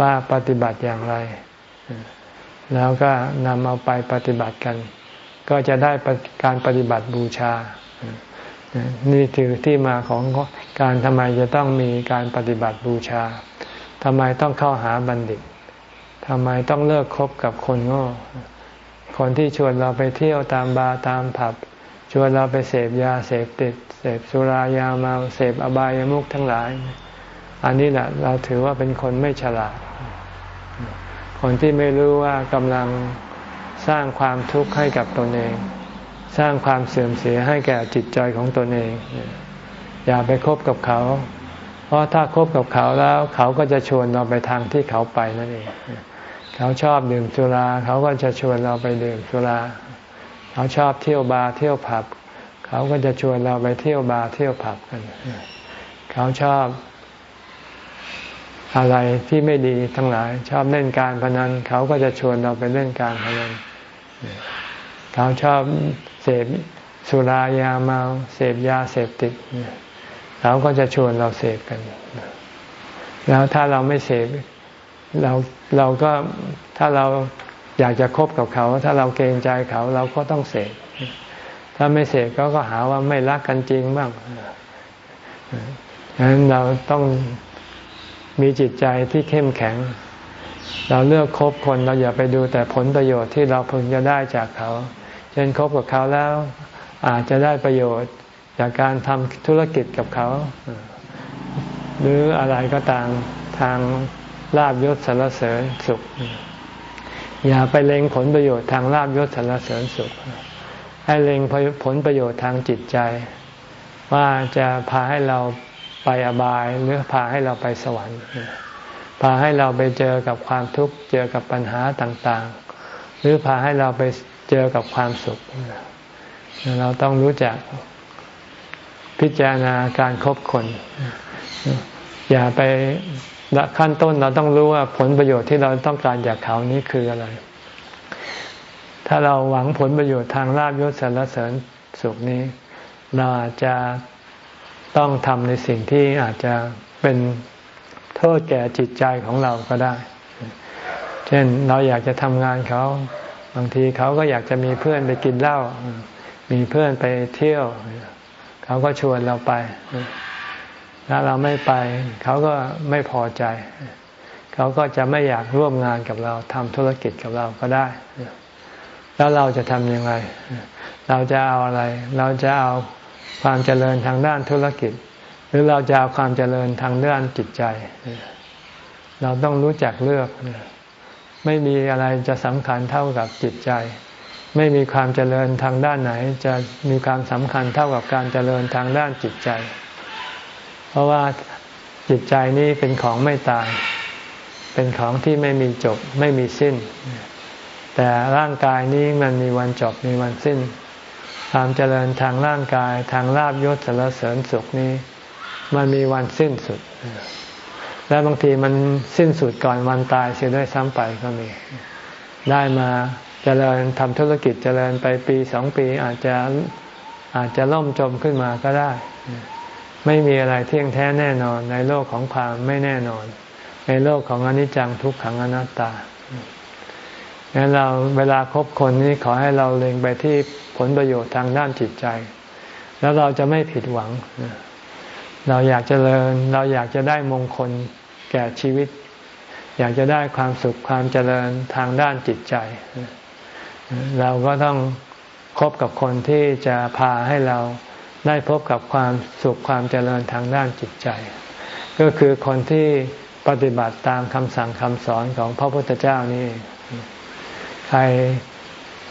A: ว่าปฏิบัติอย่างไร แล้วก็นำเอาไปปฏิบัติกัน ก็จะได้การปฏิบัติบูชา นี่ถือที่มาของการทำไมจะต้องมีการปฏิบัติบูชาทำไมต้องเข้าหาบัณฑิตทำไมต้องเลิกคบกับคนโง่ คนที่ชวนเราไปเที่ยวตามบาร์ตามผับ ชวนเราไปเสพยาเสพติด เสพสุรายามาเสพอบายามุขทั้งหลาย อันนี้แหละเราถือว่าเป็นคนไม่ฉลาด คนที่ไม่รู้ว่ากำลังสร้างความทุกข์ให้กับตนเอง สร้างความเสื่อมเสียให้แก่จิตใจของตนเอง อย่าไปคบกับเขา เพราะถ้าคบกับเขาแล้วเขาก็จะชวนเราไปทางที่เขาไปนั่นเอง เขาชอบดื่มสุรา เขาก็จะชวนเราไปดื่มสุรา เขาชอบเที่ยวบาร์เที่ยวผับ เขาก็จะชวนเราไปเที่ยวบาร์เที่ยวผับกัน เขาชอบอะไรที่ไม่ดีทั้งหลายชอบเล่นการพนัน เขาก็จะชวนเราไปเล่นการพนัน เขาชอบเสพสุรายาเมาเสพยาเสพติดเขาก็จะชวนเราเสพกัน แล้วถ้าเราไม่เสพ เราเราก็ถ้าเราอยากจะคบกับเขา ถ้าเราเกรงใจเขาเราก็ต้องเสพถ้าไม่เสพเขาก็หาว่าไม่รักกันจริงบ้างดังนั้นเราต้องมีจิตใจที่เข้มแข็ง เราเลือกคบคนเราอย่าไปดูแต่ผลประโยชน์ที่เราพึงจะได้จากเขา เช่นคบกับเขาแล้ว อาจจะได้ประโยชน์จากการทำธุรกิจกับเขา หรืออะไรก็ตามทาง ลาบยศสารเสริญสุข อย่าไปเล็งผลประโยชน์ทางลาบยศสารเสริญสุข ให้เล็งผลประโยชน์ทางจิตใจ ว่าจะพาให้เราไปอบายหรือพาให้เราไปสวรรค์พาให้เราไปเจอกับความทุกข์เจอกับปัญหาต่างๆ หรือพาให้เราไปเจอกับความสุข เราต้องรู้จักพิจารณาการครบคน อย่าไป ขั้นต้นเราต้องรู้ว่าผลประโยชน์ที่เราต้องการจากเขานี้คืออะไร ถ้าเราหวังผลประโยชน์ทางลาบยศสรรเสริญสุขนี้ เราจะต้องทำในสิ่งที่อาจจะเป็นโทษแก่จิตใจของเราก็ได้ เช่นเราอยากจะทำงานเขา บางทีเขาก็อยากจะมีเพื่อนไปกินเหล้า มีเพื่อนไปเที่ยว เขาก็ชวนเราไป ถ้าเราไม่ไป เขาก็ไม่พอใจ เขาก็จะไม่อยากร่วมงานกับเราทำธุรกิจกับเราก็ได้ แล้วเราจะทำยังไง เราจะเอาอะไร เราจะเอาความเจริญทางด้านธุรกิจ หรือเราจะเอาความเจริญทางด้านจิตใจ เราต้องรู้จักเลือก ไม่มีอะไรจะสำคัญเท่ากับจิตใจ ไม่มีความเจริญทางด้านไหน จะมีความสำคัญเท่ากับการเจริญทางด้านจิตใจ ราะว่าจิตใจนี้เป็นของไม่ตาย เป็นของที่ไม่มีจบไม่มีสิ้น แต่ร่างกายนี้มันมีวันจบมีวันสิ้น ความเจริญทางร่างกายทางลาบยศสารเสริญสุขนี้ มันมีวันสิ้นสุด และบางทีมันสิ้นสุดก่อนวันตายเสียด้วยซ้ำไปก็มี ได้มาเจริญทำธุรกิจเจริญไปปีสองปีอาจจะอาจจะล่มจมขึ้นมาก็ได้ ไม่มีอะไรเที่ยงแท้แน่นอนในโลกของความไม่แน่นอน ในโลกของอนิจจังทุกขังอนัตตาดังนั้นเราเวลาคบคนนี้ขอให้เราเล็งไปที่ผลประโยชน์ทางด้านจิตใจ แล้วเราจะไม่ผิดหวัง เราอยากจเจริญ เราอยากจะได้มงคลแก่ชีวิต อยากจะได้ความสุขความเจริญทางด้านจิตใจ เราก็ต้องคบกับคนที่จะพาให้เรา ได้พบกับความสุขความเจริญทางด้านจิตใจ ก็คือคนที่ปฏิบัติตามคำสั่งคำสอนของพระพุทธเจ้านี่ใคร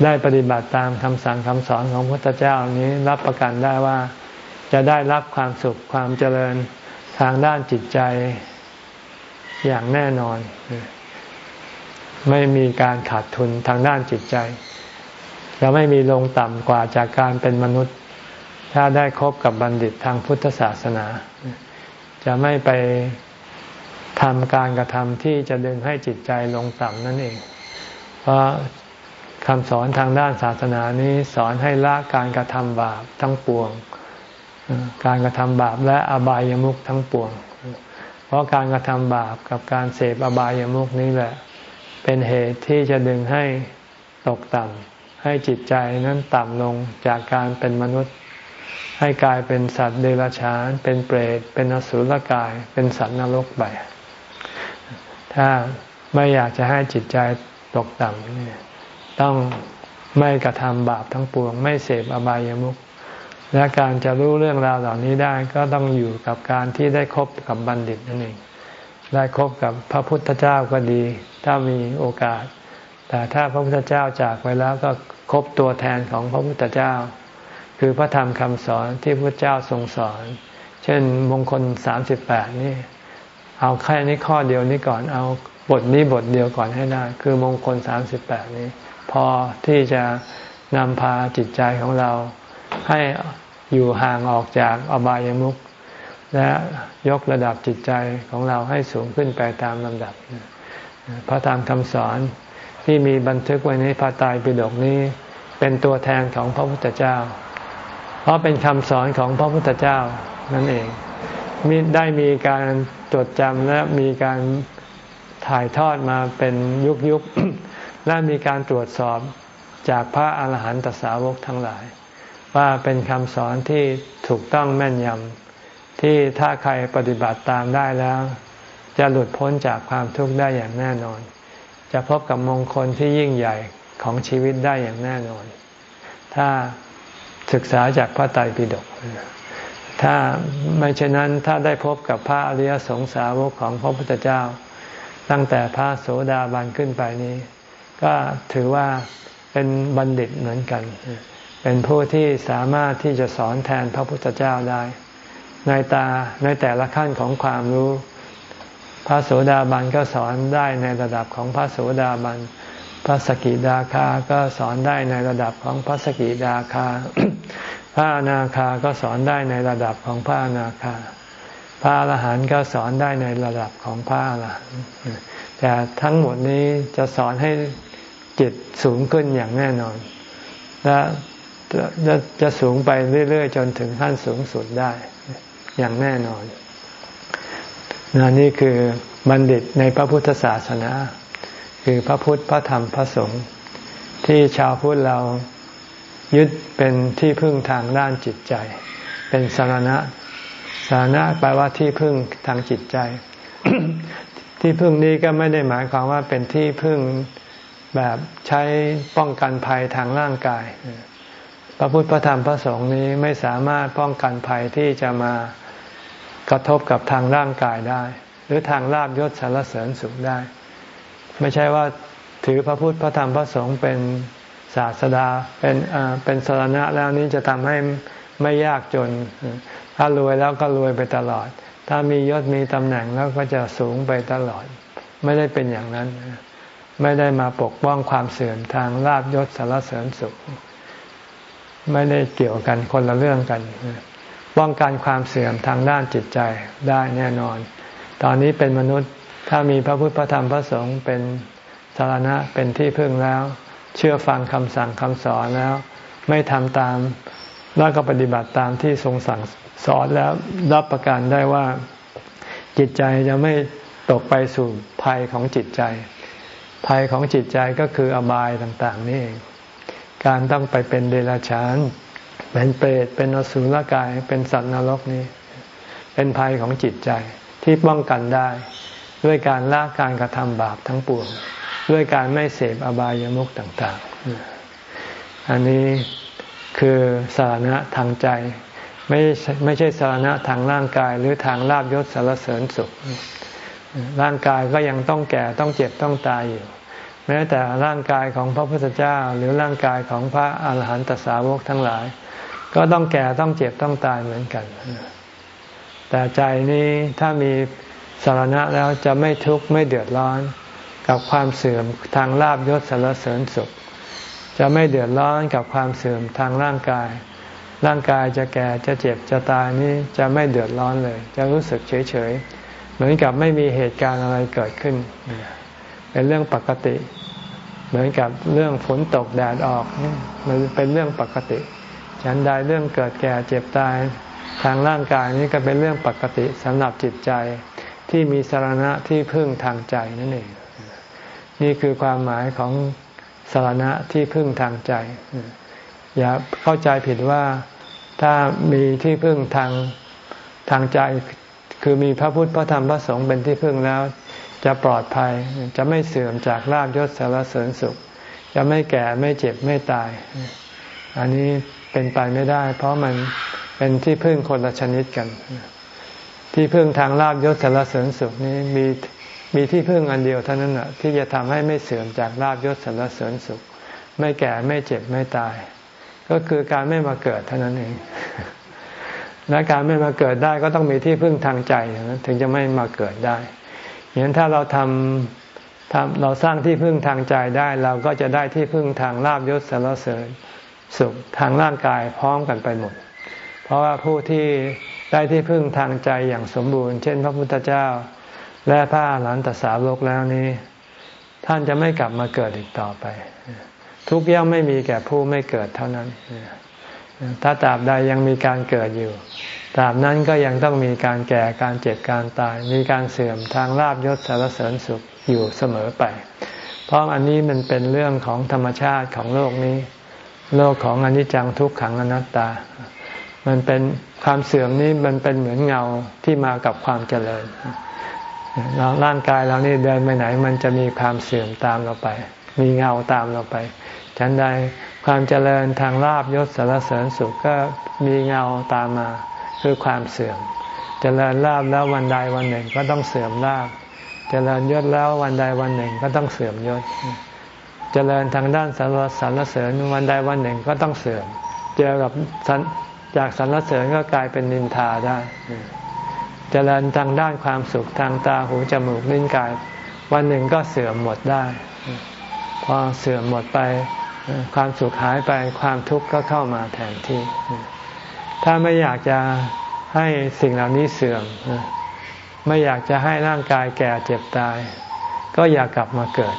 A: ได้ปฏิบัติตามคำสั่งคำสอนของพระพุทธเจ้านี้รับประกันได้ว่า จะได้รับความสุขความเจริญทางด้านจิตใจอย่างแน่นอน ไม่มีการขาดทุนทางด้านจิตใจจะไม่มีลงต่ำกว่าจากการเป็นมนุษย์ ถ้าได้คบกับบัณฑิตทางพุทธศาสนา จะไม่ไปทำการกระทำที่จะดึงให้จิตใจลงต่ำนั่นเอง เพราะคำสอนทางด้านศาสนานี้สอนให้ละการกระทำบาปทั้งปวง การกระทำบาปและอบายามุขทั้งปวง เพราะการกระทำบาปกับการเสพอบายามุขนี้แหละ เป็นเหตุที่จะดึงให้ตกต่ำให้จิตใจนั้นต่ำลงจากการเป็นมนุษย์ ให้กลายเป็นสัตว์เดรัจฉาน เป็นเปรต เป็นอสุรกาย เป็นสัตว์นรกไป ถ้าไม่อยากจะให้จิตใจตกต่ำเนี่ยต้องไม่กระทำบาปทั้งปวง ไม่เสพอบายามุขและการจะรู้เรื่องราวเหล่านี้ได้ก็ต้องอยู่กับการที่ได้คบกับบัณฑิตนั่นเอง ได้คบกับพระพุทธเจ้าก็ดี ถ้ามีโอกาส แต่ถ้าพระพุทธเจ้าจากไปแล้วก็คบตัวแทนของพระพุทธเจ้า คือพระธรรมคำสอนที่พระเจ้าทรงสอน เช่นมงคลสามสิบแปดนี่ เอาแค่นี้ข้อเดียวนี้ก่อนเอาบทนี้บทเดียวก่อนให้ได้ คือมงคลสามสิบแปดนี้ พอที่จะนำพาจิตใจของเรา ให้อยู่ห่างออกจากอบายามุขและยกระดับจิตใจของเราให้สูงขึ้นไปตามลำดับ พระธรรมคำสอนที่มีบันทึกไว้ในพระไตรปิฎกนี้ เป็นตัวแทนของพระพุทธเจ้า เพราะเป็นคำสอนของพระพุทธเจ้านั่นเองมีได้มีการจดจำและมีการถ่ายทอดมาเป็นยุคยุคและมีการตรวจสอบจากพระอาหารหันตสาวกทั้งหลาย ว่าเป็นคำสอนที่ถูกต้องแม่นยำที่ถ้าใครปฏิบัติตามได้แล้ว จะหลุดพ้นจากความทุกข์ได้อย่างแน่นอน จะพบกับมงคลที่ยิ่งใหญ่ของชีวิตได้อย่างแน่นอน ถ้า ศึกษาจากพระไตรปิฎกถ้าไม่เช่นนั้นถ้าได้พบกับพระอริยสงสาวกของพระพุทธเจ้า ตั้งแต่พระโสดาบันขึ้นไปนี้ ก็ถือว่าเป็นบัณฑิตเหมือนกัน เป็นผู้ที่สามารถที่จะสอนแทนพระพุทธเจ้าได้ ในตาในแต่ละขั้นของความรู้ พระโสดาบันก็สอนได้ในระดับของพระโสดาบัน พระสกิดาคาก็สอนได้ในระดับของพระสกิดาคา พระอนาคาก็สอนได้ในระดับของพระอนาคา พระอรหันต์ก็สอนได้ในระดับของพระอรหันต์แต่ทั้งหมดนี้จะสอนให้จิตสูงขึ้นอย่างแน่นอน และจะสูงไปเรื่อยๆ จนถึงขั้นสูงสุดได้อย่างแน่นอนนนี่คือบัณฑิตในพระพุทธศาสนา คือพระพุทธพระธรรมพระสงฆ์ที่ชาวพุทธเรายึดเป็นที่พึ่งทางด้านจิตใจ เป็นสารณะ สารณะแปลว่าที่พึ่งทางจิตใจ ที่พึ่งนี้ก็ไม่ได้หมายความว่าเป็นที่พึ่งแบบใช้ป้องกันภัยทางร่างกาย พระพุทธพระธรรมพระสงฆ์นี้ไม่สามารถป้องกันภัยที่จะมากระทบกับทางร่างกายได้ หรือทางลาบยศสารเสริญสุขได้ ไม่ใช่ว่าถือพระพุทธพระธรรมพระสงฆ์เป็นศาสดาเป็นเป็นสารณะแล้วนี้จะทำให้ไม่ยากจน ถ้ารวยแล้วก็รวยไปตลอด ถ้ามียศมีตำแหน่งแล้วก็จะสูงไปตลอด ไม่ได้เป็นอย่างนั้น ไม่ได้มาปกป้องความเสื่อมทางลาบยศสารเสริญสุข ไม่ได้เกี่ยวกันคนละเรื่องกัน ป้องกันความเสื่อมทางด้านจิตใจได้แน่นอน ตอนนี้เป็นมนุษย์ ถ้ามีพระพุทธพระธรรมพระสงฆ์เป็นสารณะเป็นที่พึ่งแล้ว เชื่อฟังคำสั่งคำสอนแล้ว ไม่ทำตามแล้วก็ปฏิบัติตามที่ทรงสั่งสอนแล้วรับประกันได้ว่าจิตใจจะไม่ตกไปสู่ภัยของจิตใจ ภัยของจิตใจก็คืออบายต่างๆนี่เองการต้องไปเป็นเดรัจฉานเป็นเปรตเป็นอสุรกายเป็นสัตว์นรกนี้เป็นภัยของจิตใจที่ป้องกันได้ ด้วยการละการกระทำบาปทั้งปวง ด้วยการไม่เสพอบายามุขต่างๆ อันนี้คือสาระทางใจไม่ไม่ใช่สาระทางร่างกายหรือทางลาบยศสารเสริญสุข ร่างกายก็ยังต้องแก่ต้องเจ็บต้องตายอยู่ แม้แต่ร่างกายของพระพุทธเจ้า หรือร่างกายของพระอาหารหันตสาวกทั้งหลาย ก็ต้องแก่ต้องเจ็บต้องตายเหมือนกัน แต่ใจนี้ถ้ามี สารณะแล้วจะไม่ทุกข์ไม่เดือดร้อน กับความเสื่อมทางลาบยศสารเสริญสุข จะไม่เดือดร้อนกับความเสื่อมทางร่างกาย ร่างกายจะแก่จะเจ็บจะตายนี้จะไม่เดือดร้อนเลย จะรู้สึกเฉยๆเหมือนกับไม่มีเหตุการณ์อะไรเกิดขึ้น เป็นเรื่องปกติ เหมือนกับเรื่องฝนตกแดดออกมันเป็นเรื่องปกติฉันใดเรื่องเกิดแก่เจ็บตายทางร่างกายนี้ก็เป็นเรื่องปกติสำหรับจิตใจ ที่มีสารณะที่พึ่งทางใจนั่นเอง นี่คือความหมายของสารณะที่พึ่งทางใจ อย่าเข้าใจผิดว่าถ้ามีที่พึ่งทางทางใจ คือมีพระพุทธพระธรรมพระสงฆ์เป็นที่พึ่งแล้ว จะปลอดภัยจะไม่เสื่อมจากลาบยศสารเสริญสุข จะไม่แก่ไม่เจ็บไม่ตาย อันนี้เป็นไปไม่ได้ เพราะมันเป็นที่พึ่งคนละชนิดกัน ที่พึ่งทางลาบยศสารเสริญสุขนี้มีมีที่พึ่งอันเดียวเท่านั้นแหะที่จะทำให้ไม่เสื่อมจากลาบยศสารเสริญสุข ไม่แก่ไม่เจ็บไม่ตาย ก็คือการไม่มาเกิดเท่านั้นเองและการไม่มาเกิดได้ก็ต้องมีที่พึ่งทางใจถึงจะไม่มาเกิดได้อย่างถ้าเราทำทำเราสร้างที่พึ่งทางใจได้ เราก็จะได้ที่พึ่งทางลาบยศสารเสริญสุขทางร่างกายพร้อมกันไปหมด เพราะว่าผู้ที่ ได้ที่พึ่งทางใจอย่างสมบูรณ์ เช่น พระพุทธเจ้า และพระอรหันตสาวกแล้วนี้ ท่านจะไม่กลับมาเกิดอีกต่อไป ทุกย่อมไม่มีแก่ผู้ไม่เกิดเท่านั้น ถ้าตราบใดยังมีการเกิดอยู่ตราบนั้นก็ยังต้องมีการแก่การเจ็บการตาย มีการเสื่อมทางลาบยศสารเสริญสุขอยู่เสมอไป เพราะอันนี้มันเป็นเรื่องของธรรมชาติของโลกนี้ โลกของอนิจจังทุกขังอนัตตา มันเป็นความเสื่อมนี้มันเป็นเหมือนเงาที่มากับความเจริญร่างกายเรานี่เดินไปไหน มันจะมีความเสื่อมตามเราไป มีเงาตามเราไป ฉันใดความเจริญทางลาบยศสารเสริญสุขก็มีเงาตามมาคือความเสื่อม เจริญลาบแล้ววันใดวันหนึ่งก็ต้องเสื่อมลาบ เจริญยศแล้ววันใดวันหนึ่งก็ต้องเสื่อมยศ เจริญทางด้านสรรเสริญวันใดวันหนึ่งก็ต้องเสื่อม เจอกับ จากสรรเสริญก็กลายเป็นนินทาได้เจริญทางด้านความสุขทางตาหูจมูกลิ้นกาย วันหนึ่งก็เสื่อมหมดได้ พอเสื่อมหมดไป ความสุขหายไปความทุกข์ก็เข้ามาแทนที่ ถ้าไม่อยากจะให้สิ่งเหล่านี้เสื่อม ไม่อยากจะให้ร่างกายแก่เจ็บตาย ก็อย่ากลับมาเกิด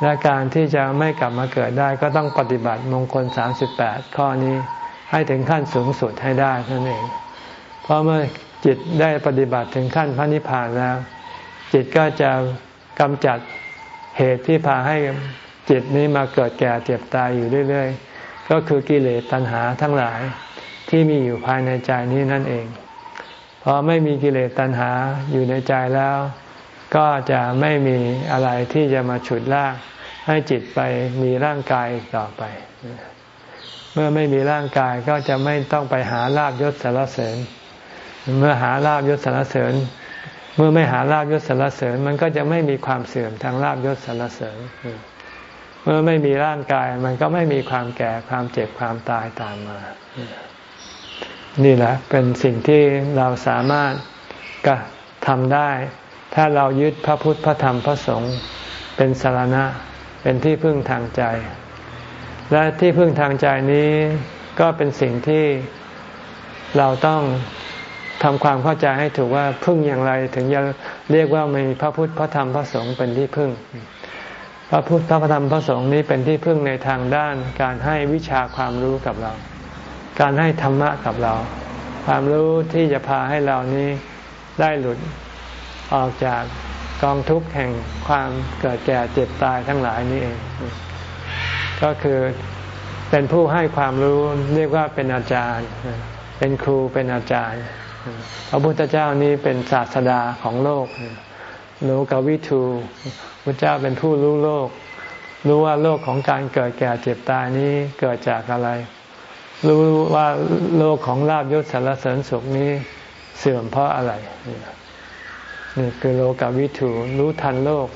A: และการที่จะไม่กลับมาเกิดได้ก็ต้องปฏิบัติมงคลสามสิบแปดข้อนี้ ให้ถึงขั้นสูงสุดให้ได้นั่นเอง เพราะเมื่อจิตได้ปฏิบัติถึงขั้นพระนิพพานแล้ว จิตก็จะกำจัดเหตุที่พาให้จิตนี้มาเกิดแก่เจ็บตายอยู่เรื่อย ๆ ก็คือกิเลสตัณหาทั้งหลายที่มีอยู่ภายในใจนี้นั่นเองพอไม่มีกิเลสตัณหาอยู่ในใจแล้ว ก็จะไม่มีอะไรที่จะมาฉุดลากให้จิตไปมีร่างกายต่อไป เมื่อไม่มีร่างกายก็จะไม่ต้องไปหาลาบยศสารเสริญ เมื่อหาลาบยศสารเสริญ เมื่อไม่หาลาบยศสารเสริญ มันก็จะไม่มีความเสื่อมทางลาบยศสารเสริญ เมื่อไม่มีร่างกายมันก็ไม่มีความแก่ความเจ็บความตายตามมา นี่แหละเป็นสิ่งที่เราสามารถกระทำได้ ถ้าเรายึดพระพุทธพระธรรมพระสงฆ์เป็นสารณะเป็นที่พึ่งทางใจ และที่พึ่งทางใจนี้ก็เป็นสิ่งที่เราต้องทำความเข้าใจให้ถูกว่าพึ่งอย่างไรถึงจะเรียกว่ามีพระพุทธพระธรรมพระสงฆ์เป็นที่พึ่ง พระพุทธพระธรรมพระสงฆ์นี้เป็นที่พึ่งในทางด้านการให้วิชาความรู้กับเรา การให้ธรรมะกับเรา ความรู้ที่จะพาให้เรานี้ได้หลุดออกจากกองทุกข์แห่งความเกิดแก่เจ็บตายทั้งหลายนี้เอง ก็คือเป็นผู้ให้ความรู้เรียกว่าเป็นอาจารย์ เป็นครูเป็นอาจารย์ พระพุทธเจ้านี้เป็นศาสดาของโลกโลกวิทูพระเจ้าเป็นผู้รู้โลก รู้ว่าโลกของการเกิดแก่เจ็บตายนี้เกิดจากอะไร รู้ว่าโลกของลาบยศสารเสริญสุขนี้เสื่อมเพราะอะไรนี่คือโลกวิถูรู้ทันโลก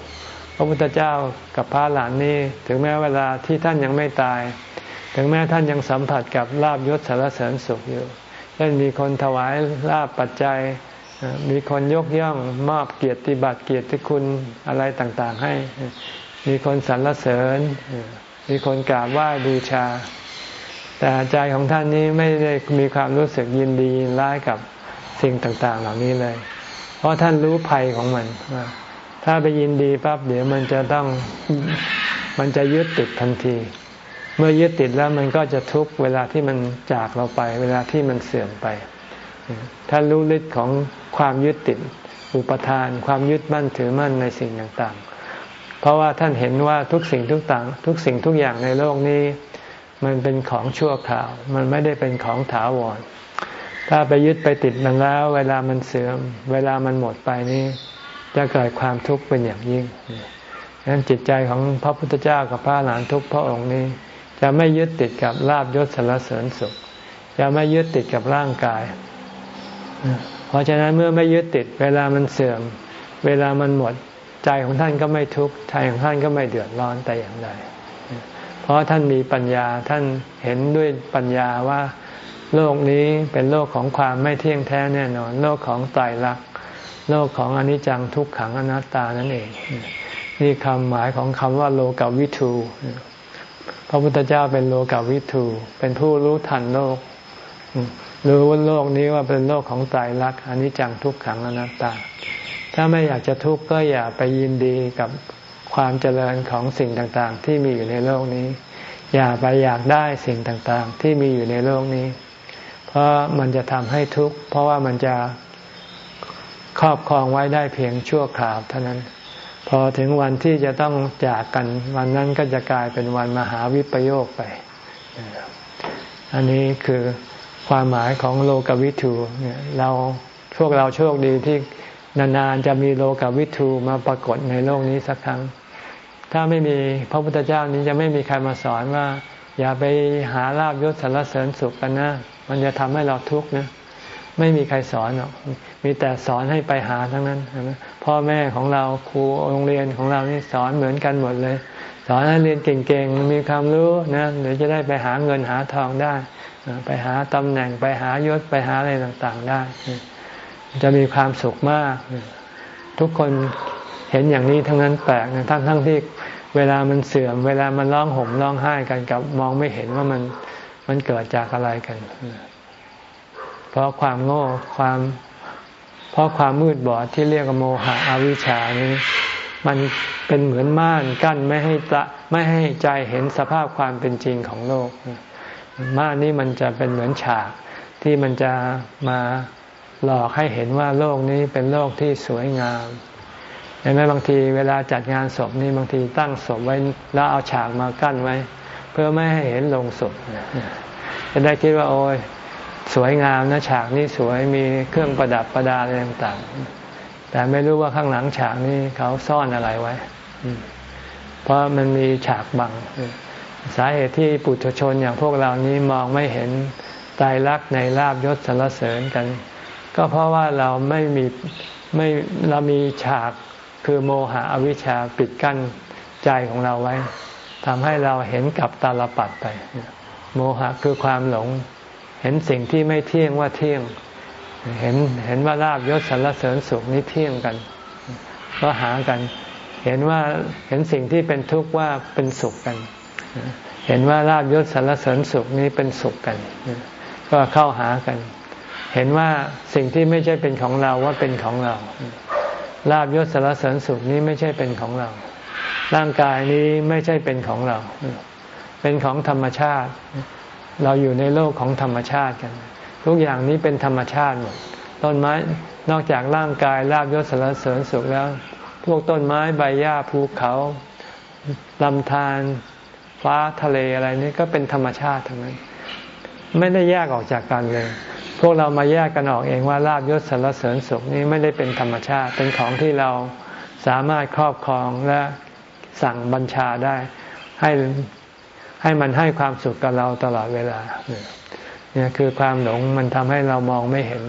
A: ระพุทธเจ้ากับพระหลานนี้ ถึงแม้เวลาที่ท่านยังไม่ตาย ถึงแม้ท่านยังสัมผัสกับลาบยศสารเสริญสุขอยู่เช่นมีคนถวายลาบปัจจัย มีคนยกย่องมอบเกียรติบัตรเกียรติคุณอะไรต่างๆให้ มีคนสรรเสริญ มีคนกราบไหว้บูชา แต่ใจของท่านนี้ไม่ได้มีความรู้สึกยินดียินร้ายกับสิ่งต่างๆ เหล่านี้เลย เพราะท่านรู้ภัยของมันว่า ถ้าไปยินดีปั๊บเดี๋ยวมันจะต้องมันจะยึดติดทันที เมื่อยึดติดแล้วมันก็จะทุกเวลาที่มันจากเราไป เวลาที่มันเสื่อมไปท่ารู้ฤทธิ์ของความยึดติดอุปทาน ความยึดมั่นถือมั่นในสิ่งต่างๆ เพราะว่าท่านเห็นว่าทุกสิ่งทุกต่าง ทุกสิ่งทุกอย่างในโลกนี้ มันเป็นของชั่วคราว มันไม่ได้เป็นของถาวร ถ้าไปยึดไปติดมันแล้ว เวลามันเสื่อม เวลามันหมดไปนี้ จะเกิดความทุกข์เป็นอย่างยิ่งดังนั้นจิตใจของพระพุทธเจ้ากับพระหลานทุกพระองค์นี้ จะไม่ยึดติดกับลาบยศสารเสริญสุข จะไม่ยึดติดกับร่างกาย เพราะฉะนั้นเมื่อไม่ยึดติดเวลามันเสื่อม เวลามันหมดใจของท่านก็ไม่ทุกข์ใจของท่านก็ไม่เดือดร้อนแต่อย่างใดเพราะท่านมีปัญญาท่านเห็นด้วยปัญญาว่า โลกนี้เป็นโลกของความไม่เที่ยงแท้แน่นอน โลกของไตรลักษ โลกของอนิจจังทุกขังอนัตตานั่นเอง นี่คำหมายของคำว่าโลกวิทูพระพุทธเจ้าเป็นโลกวิทูเป็นผู้รู้ทันโลกรู้ว่าโลกนี้ว่าเป็นโลกของตายรักอนิจจังทุกขังอนัตตา ถ้าไม่อยากจะทุกข์ก็อย่าไปยินดีกับความเจริญของสิ่งต่างๆ ที่มีอยู่ในโลกนี้ อย่าไปอยากได้สิ่งต่างๆ ที่มีอยู่ในโลกนี้ เพราะมันจะทำให้ทุกข์เพราะว่ามันจะ ครอบครองไว้ได้เพียงชั่วคราวเท่านั้น พอถึงวันที่จะต้องจากกัน วันนั้นก็จะกลายเป็นวันมหาวิปโยคไป อันนี้คือความหมายของโลกวิทูเราพวกเราโชคดีที่นานๆจะมีโลกวิทูมาปรากฏในโลกนี้สักครั้ง ถ้าไม่มีพระพุทธเจ้านี้จะไม่มีใครมาสอนว่า อย่าไปหาลาบยศสารเสริญสุขกันนะ มันจะทำให้เราทุกข์นะ ไม่มีใครสอนหรอกมีแต่สอนให้ไปหาทั้งนั้นพ่อแม่ของเราครูโรงเรียนของเรานี่สอนเหมือนกันหมดเลย สอนให้เรียนเก่งๆมีความรู้นะเดี๋ยวจะได้ไปหาเงินหาทองได้ ไปหาตำแหน่งไปหายศไปหาอะไรต่างๆได้ จะมีความสุขมาก ทุกคนเห็นอย่างนี้ทั้งนั้นแปลกนะทั้งทั้งที่เวลามันเสื่อม เวลามันร้องห่มร้องไห้กันกับมองไม่เห็นว่ามันมันเกิดจากอะไรกัน เพราะความโง่ความ เพราะความมืดบอดที่เรียกว่าโมหะอวิชชานี้ มันเป็นเหมือนม่านกั้นไม่ให้ะไม่ให้ใจเห็นสภาพความเป็นจริงของโลก ม่านนี้มันจะเป็นเหมือนฉาก ที่มันจะมาหลอกให้เห็นว่าโลกนี้เป็นโลกที่สวยงามเห็นไหมบางทีเวลาจัดงานศพนี่บางทีตั้งศพไว้แล้วเอาฉากมากั้นไว้ เพื่อไม่ให้เห็นลงศพจะได้คิดว่าโอ้ย สวยงามนะฉากนี้สวยมีเครื่องประดับประดาอะไรต่างๆ แต่ไม่รู้ว่าข้างหลังฉากนี้เขาซ่อนอะไรไว้ เพราะมันมีฉากบัง สาเหตุที่ปุถุชนอย่างพวกเรานี้มองไม่เห็นตายรักในลาบยศสรรเสริญกัน ก็เพราะว่าเราไม่มีไม่เรามีฉากคือโมหะอวิชชาปิดกั้นใจของเราไว้ทำให้เราเห็นกับตาลปัดไป โมหะคือความหลง เห็นสิ่งที่ไม่เที่ยงว่าเที่ยง เห็นเห็นว่าลาบยศสรรเสริญสุขนี้เที่ยงกัน ก็หากัน เห็นว่าเห็นสิ่งที่เป็นทุกข์ว่าเป็นสุขกัน เห็นว่าลาบยศสารเสริญสุขนี้เป็นสุขกัน ก็เข้าหากัน เห็นว่าสิ่งที่ไม่ใช่เป็นของเราว่าเป็นของเราลาบยศสารเสริญสุขนี้ไม่ใช่เป็นของเรา ร่างกายนี้ไม่ใช่เป็นของเรา เป็นของธรรมชาติ เราอยู่ในโลกของธรรมชาติกัน ทุกอย่างนี้เป็นธรรมชาติหมดต้นไม้นอกจากร่างกายลาบยศสารเสริญสุขแล้ว พวกต้นไม้ใบหญ้าภูเขาลำธารฟ้าทะเลอะไรนี่ก็เป็นธรรมชาติทั้งนั้น ไม่ได้แยกออกจากกันเลย พวกเรามาแยกกันออกเองว่าลาบยศสารเสริญสุขนี้ไม่ได้เป็นธรรมชาติ เป็นของที่เราสามารถครอบครองและสั่งบัญชาได้ ให้ ให้มันให้ความสุขกับเราตลอดเวลาเนี่ยคือความหลงมันทำให้เรามองไม่เห็น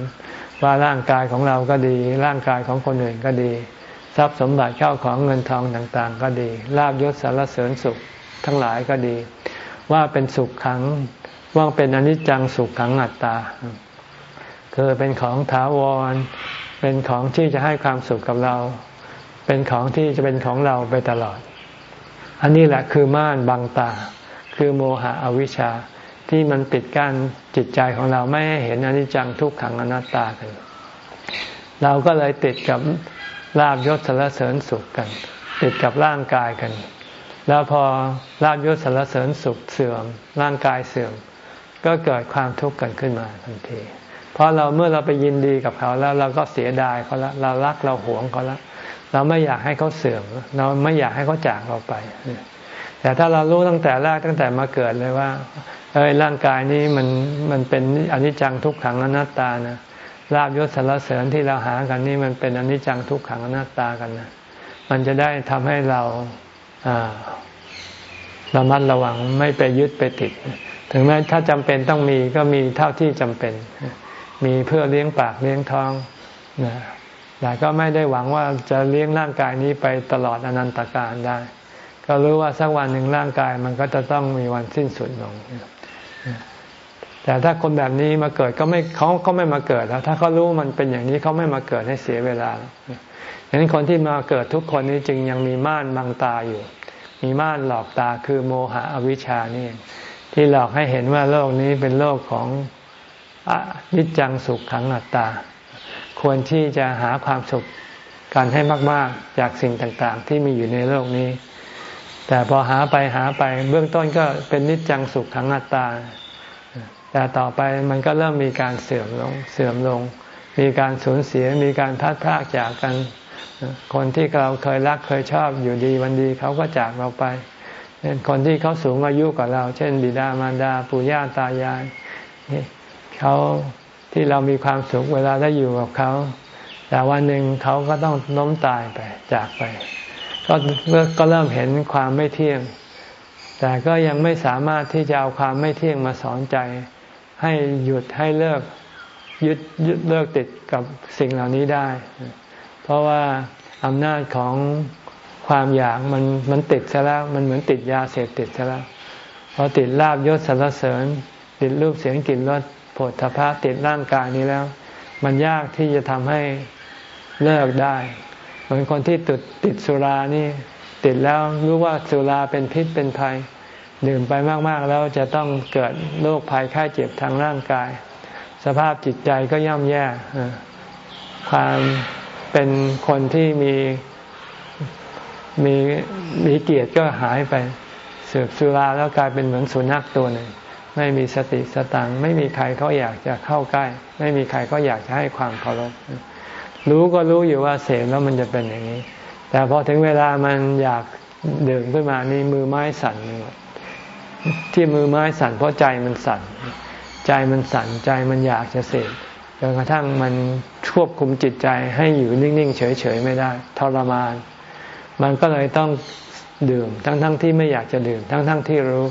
A: ว่าร่างกายของเราก็ดี ร่างกายของคนอื่นก็ดี ทรัพย์สมบัติเข้าของเงินทองต่างๆ ก็ดีลาบยศสารเสริญสุขทั้งหลายก็ดี ว่าเป็นสุขขังว่าเป็นอนิจจังสุขขังอัตตา คือเป็นของถาวร เป็นของที่จะให้ความสุขกับเรา เป็นของที่จะเป็นของเราไปตลอด อันนี้แหละคือม่านบังตา คือโมหะอวิชชาที่มันปิดกั้นจิตใจของเราไม่ให้เห็นอนิจจังทุกขังอนัตตากัน เราก็เลยติดกับลาบยศสารเสริญสุขกัน ติดกับร่างกายกัน แล้วพอลาบยศสารเสริญสุขเสื่อม ร่างกายเสื่อม ก็เกิดความทุกข์กันขึ้นมาทันที เพราะเราเมื่อเราไปยินดีกับเขาแล้วเราก็เสียดายเขาล้วเรารักเราหวงเขาล้วเราไม่อยากให้เขาเสื่อม เราไม่อยากให้เขาจากเราไป แต่ถ้าเรารู้ตั้งแต่แรกตั้งแต่มาเกิดเลยว่าเอ้ยร่างกายนี้มันมันเป็นอนิจจังทุกขังอนัตตานะลาบยศสารเสริญที่เราหากันนี่มันเป็นอนิจจังทุกขังอนัตตากันนะมันจะได้ทำให้เราระมัดระวังไม่ไปยึดไปติด ถึงแม้ถ้าจำเป็นต้องมีก็มีเท่าที่จำเป็น มีเพื่อเลี้ยงปากเลี้ยงท้องนะแต่ก็ไม่ได้หวังว่าจะเลี้ยงร่างกายนี้ไปตลอดอนันตการได้ ก็รู้ว่าสักวันหนึ่งร่างกายมันก็จะต้องมีวันสิ้นสุดลง แต่ถ้าคนแบบนี้มาเกิดก็ไม่เขาก็ไม่มาเกิดแล้วถ้าเขารู้มันเป็นอย่างนี้เขาไม่มาเกิดให้เสียเวลาดังนั้นคนที่มาเกิดทุกคนนี้จึงยังมีม่านบังตาอยู่ มีม่านหลอกตาคือโมหะอวิชชานี่ที่หลอกให้เห็นว่าโลกนี้เป็นโลกของอนิจจังสุขขังอัตตา ควรที่จะหาความสุขกันให้มาก ๆ จากสิ่งต่าง ๆ ที่มีอยู่ในโลกนี้ แต่พอหาไปหาไปเบื้องต้นก็เป็นนิจจังสุขขังอัตตา แต่ต่อไปมันก็เริ่มมีการเสื่อมลงเสื่อมลง มีการสูญเสียมีการพัดพากจากกัน คนที่เราเคยรักเคยชอบอยู่ดีวันดีเขาก็จากเราไปเช่นคนที่เขาสูงอายุกว่าเรา เช่น บิดามารดาปู่ย่าตายายเขาที่เรามีความสุขเวลาได้อยู่กับเขา แต่วันหนึ่งเขาก็ต้องล้มตายไปจากไป ก็ก็เริ่มเห็นความไม่เที่ยง แต่ก็ยังไม่สามารถที่จะเอาความไม่เที่ยงมาสอนใจ ให้หยุดให้เลิกยึดยึดเลิกติดกับสิ่งเหล่านี้ได้ เพราะว่าอำนาจของความอยากมันมันติดซะแล้ว มันเหมือนติดยาเสพติดซะแล้วพอติดลาบยศสรรเสริญ ติดรูปเสียงกลิ่นรสผลทพะติดร่างกายนี้แล้ว มันยากที่จะทำให้เลิกได้ มือนคนที่ติดติดสุรานี่ ติดแล้วรู้ว่าสุราเป็นพิษเป็นภัย ดื่มไปมากๆแล้วจะต้องเกิดโรคภัยไข้เจ็บทางร่างกาย สภาพจิตใจก็ย่ำแย่ความเป็นคนที่มีมีมีเกียรติก็หายไปเสืบสุราแล้วกลายเป็นเหมือนสุนัขตัวหนึ่งไม่มีสติสตังไม่มีใครเขาอยากจะเข้าใกล้ ไม่มีใครเขาอยากจะให้ความเคารพ รู้ก็รู้อยู่ว่าเสพแล้วมันจะเป็นอย่างนี้ แต่พอถึงเวลามันอยากดื่มขึ้นมานี่มือไม้สั่นหมดที่มือไม้สั่นเพราะใจมันสั่น ใจมันสั่นใจมันอยากจะเสพจนกระทั่งมันควบคุมจิตใจให้อยู่นิ่งๆ เฉยๆ ไม่ได้ทรมาน มันก็เลยต้องดื่มทั้งๆทที่ไม่อยากจะดื่ม ทั้งๆทที่รู้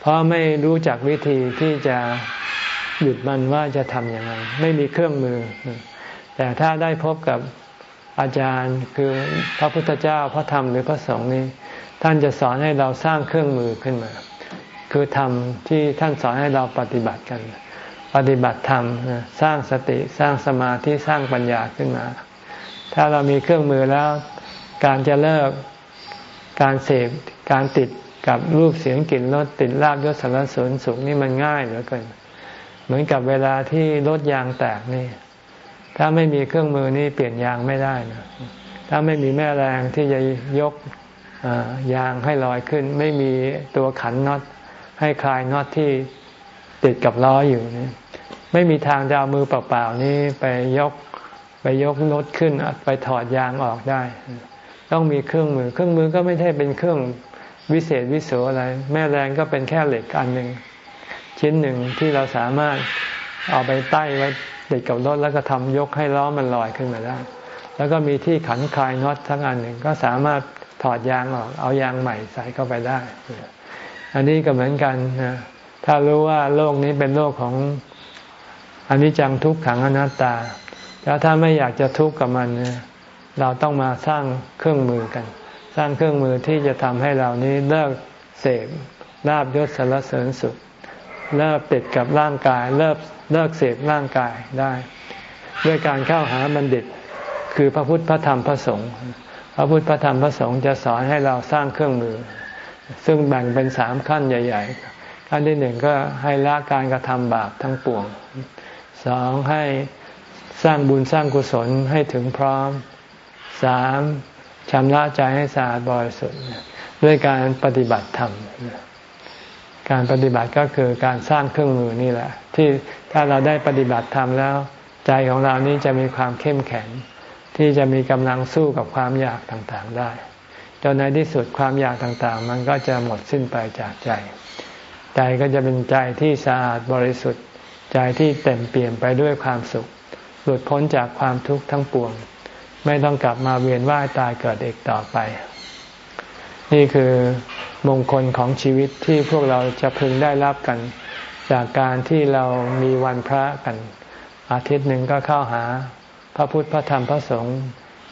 A: เพราะไม่รู้จักวิธีที่จะหยุดมันว่าจะทำยังไง ไม่มีเครื่องมือ แต่ถ้าได้พบกับอาจารย์คือพระพุทธเจ้าพระธรรมหรือพระสงฆ์นี้ ท่านจะสอนให้เราสร้างเครื่องมือขึ้นมา คือธรรมที่ท่านสอนให้เราปฏิบัติกัน ปฏิบัติธรรมสร้างสติสร้างสมาธิสร้างปัญญาขึ้นมา ถ้าเรามีเครื่องมือแล้ว การจะเลิกการเสพการติดกับรูปเสียงกลิ่นรสติดลาบยศสารเสริญสุขนี่มันง่ายเหลือเกิน เหมือนกับเวลาที่รถยางแตกนี่ ถ้าไม่มีเครื่องมือนี่เปลี่ยนยางไม่ได้นะถ้าไม่มีแม่แรงที่จะยกยางให้ลอยขึ้น ไม่มีตัวขันน็อตให้คลายน็อตที่ติดกับล้ออยู่นี่ไม่มีทางจะเอามือเปล่าๆนี่ไปยกไปยกรถขึ้นไปถอดยางออกได้ ต้องมีเครื่องมือ เครื่องมือก็ไม่ใช่เป็นเครื่องวิเศษวิโสอะไร แม่แรงก็เป็นแค่เหล็กอันหนึ่งชิ้นหนึ่งที่เราสามารถ เอาไปใต้ไว้ติดกับรถแล้วก็ทำยกให้ล้อมันลอยขึ้นมาได้ แล้วก็มีที่ขันคลายน็อตทั้งอันหนึ่งก็สามารถถอดยางออก เอายางใหม่ใส่เข้าไปได้ อันนี้ก็เหมือนกันนะถ้ารู้ว่าโลกนี้เป็นโลกของอนิจจังทุกขังอนัตตา แล้วถ้าไม่อยากจะทุกข์กับมันเราต้องมาสร้างเครื่องมือกัน สร้างเครื่องมือที่จะทำให้เรานี้เลิกเสพลาบยศสารเสริญสุข เลิกติดกับร่างกาย เลิกเลิกเสพร่างกายได้ ด้วยการเข้าหาบัณฑิต คือพระพุทธพระธรรมพระสงฆ์พระพุทธพระธรรมพระสงฆ์จะสอนให้เราสร้างเครื่องมือ ซึ่งแบ่งเป็นสามขั้นใหญ่ ๆ ขั้นที่หนึ่งก็ให้ละการกระทำบาปทั้งปวงสองให้สร้างบุญสร้างกุศลให้ถึงพร้อมสามชำระใจให้สะอาดบริสุทธิ์ด้วยการปฏิบัติธรรม การปฏิบัติก็คือการสร้างเครื่องมือนี่แหละ ที่ถ้าเราได้ปฏิบัติธรรมแล้ว ใจของเรานี้จะมีความเข้มแข็ง ที่จะมีกำลังสู้กับความอยากต่างๆได้จนในที่สุดความอยากต่างๆ มันก็จะหมดสิ้นไปจากใจ ใจก็จะเป็นใจที่สะอาดบริสุทธิ์ ใจที่เต็มเปี่ยมไปด้วยความสุข หลุดพ้นจากความทุกข์ทั้งปวง ไม่ต้องกลับมาเวียนว่ายตายเกิดอีกต่อไป นี่คือ มงคลของชีวิตที่พวกเราจะพึงได้รับกัน จากการที่เรามีวันพระกัน อาทิตย์หนึ่งก็เข้าหา พระพุทธพระธรรมพระสงฆ์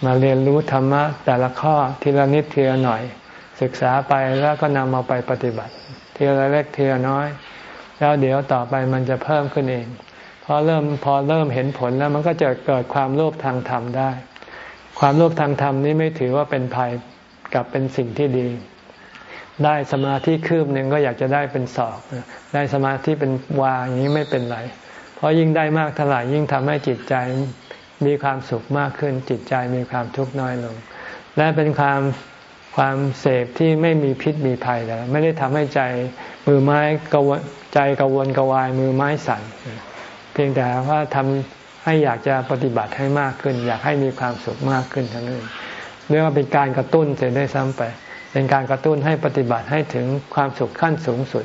A: มาเรียนรู้ธรรมะแต่ละข้อทีละนิดทีละหน่อย ศึกษาไปแล้วก็นำมาไปปฏิบัติ ทีละเล็กทีละน้อย แล้วเดี๋ยวต่อไปมันจะเพิ่มขึ้นเองพอเริ่มพอเริ่มเห็นผลแล้วมันก็จะเกิดความโลภทางธรรมได้ ความโลภทางธรรมนี้ไม่ถือว่าเป็นภัยกับเป็นสิ่งที่ดี ได้สมาธิคืบหนึ่งก็อยากจะได้เป็นศอก ได้สมาธิเป็นวาอย่างนี้ไม่เป็นไร เพราะยิ่งได้มากเท่าไหร่ยิ่งทำให้จิตใจมีความสุขมากขึ้น จิตใจมีความทุกข์น้อยลง และเป็นความความเสพที่ไม่มีพิษมีภัยแล้วไม่ได้ทำให้ใจมือไม้กวใจกวนกวายมือไม้สั่นเพียงแต่ว่าทำให้อยากจะปฏิบัติให้มากขึ้น อยากให้มีความสุขมากขึ้นเท่านั้นเรียกว่าเป็นการกระตุ้นเสียได้ซ้ำไป เป็นการกระตุ้นให้ปฏิบัติให้ถึงความสุขขั้นสูงสุด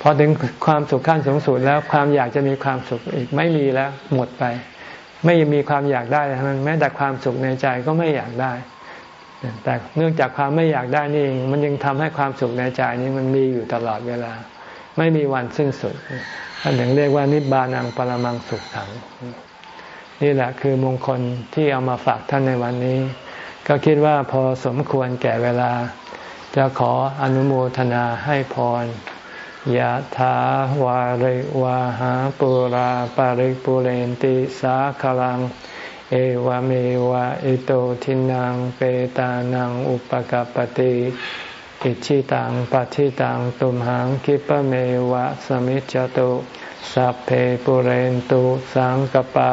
A: พอถึงความสุขขั้นสูงสุดแล้วความอยากจะมีความสุขอีกไม่มีแล้วหมดไป ไม่มีความอยากได้ทั้งนั้นแม้แต่ความสุขในใจก็ไม่อยากได้ แต่เนื่องจากความไม่อยากได้นี่เองมันยังทำให้ความสุขในใจนี้มันมีอยู่ตลอดเวลา ไม่มีวันสิ้นสุดท่านถึงเรียกว่านิบานังปรมังสุขถังนี่แหละคือมงคลที่เอามาฝากท่านในวันนี้ ก็คิดว่าพอสมควรแก่เวลา จะขออนุโมทนาให้พรยะถาวาริวาหาปุราปาริปุเรนติสาคลัง เอวเมวะอิโตทินังเปตานังอุปกปติอิชิตังปฏิตังตุมหังคิปเมวะสมิจจตุสัพเพปุเรนตุสังกปา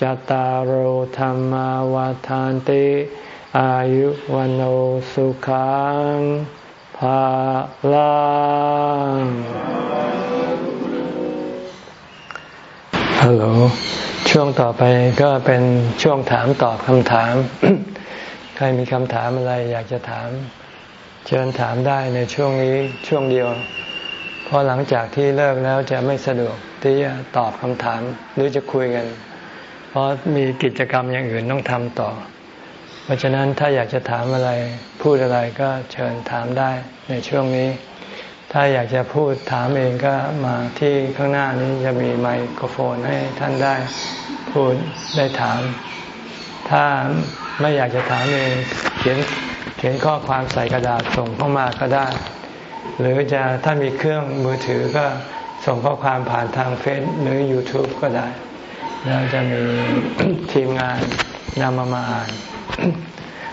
A: จตารโหธรรมวาทานติอายุวันโอสุขังภาลังฮัลโหล ช่วงต่อไปก็เป็นช่วงถามตอบคำถาม ใครมีคำถามอะไรอยากจะถาม เชิญถามได้ในช่วงนี้ช่วงเดียว เพราะหลังจากที่เลิกแล้วจะไม่สะดวกที่จะตอบคำถามหรือจะคุยกัน เพราะมีกิจกรรมอย่างอื่นต้องทำต่อ เพราะฉะนั้นถ้าอยากจะถามอะไรพูดอะไรก็เชิญถามได้ในช่วงนี้ ถ้าอยากจะพูดถามเองก็มาที่ข้างหน้านี้จะมีไมโครโฟนให้ท่านได้พูดได้ถาม ถ้าไม่อยากจะถามเองเขียนเขียนข้อความใส่กระดาษส่งเข้ามาก็ได้ หรือจะถ้ามีเครื่องมือถือก็ส่งข้อความผ่านทางเฟซหรือ YouTube ก็ได้ แล้วจะมีทีมงานนำมามาอ่าน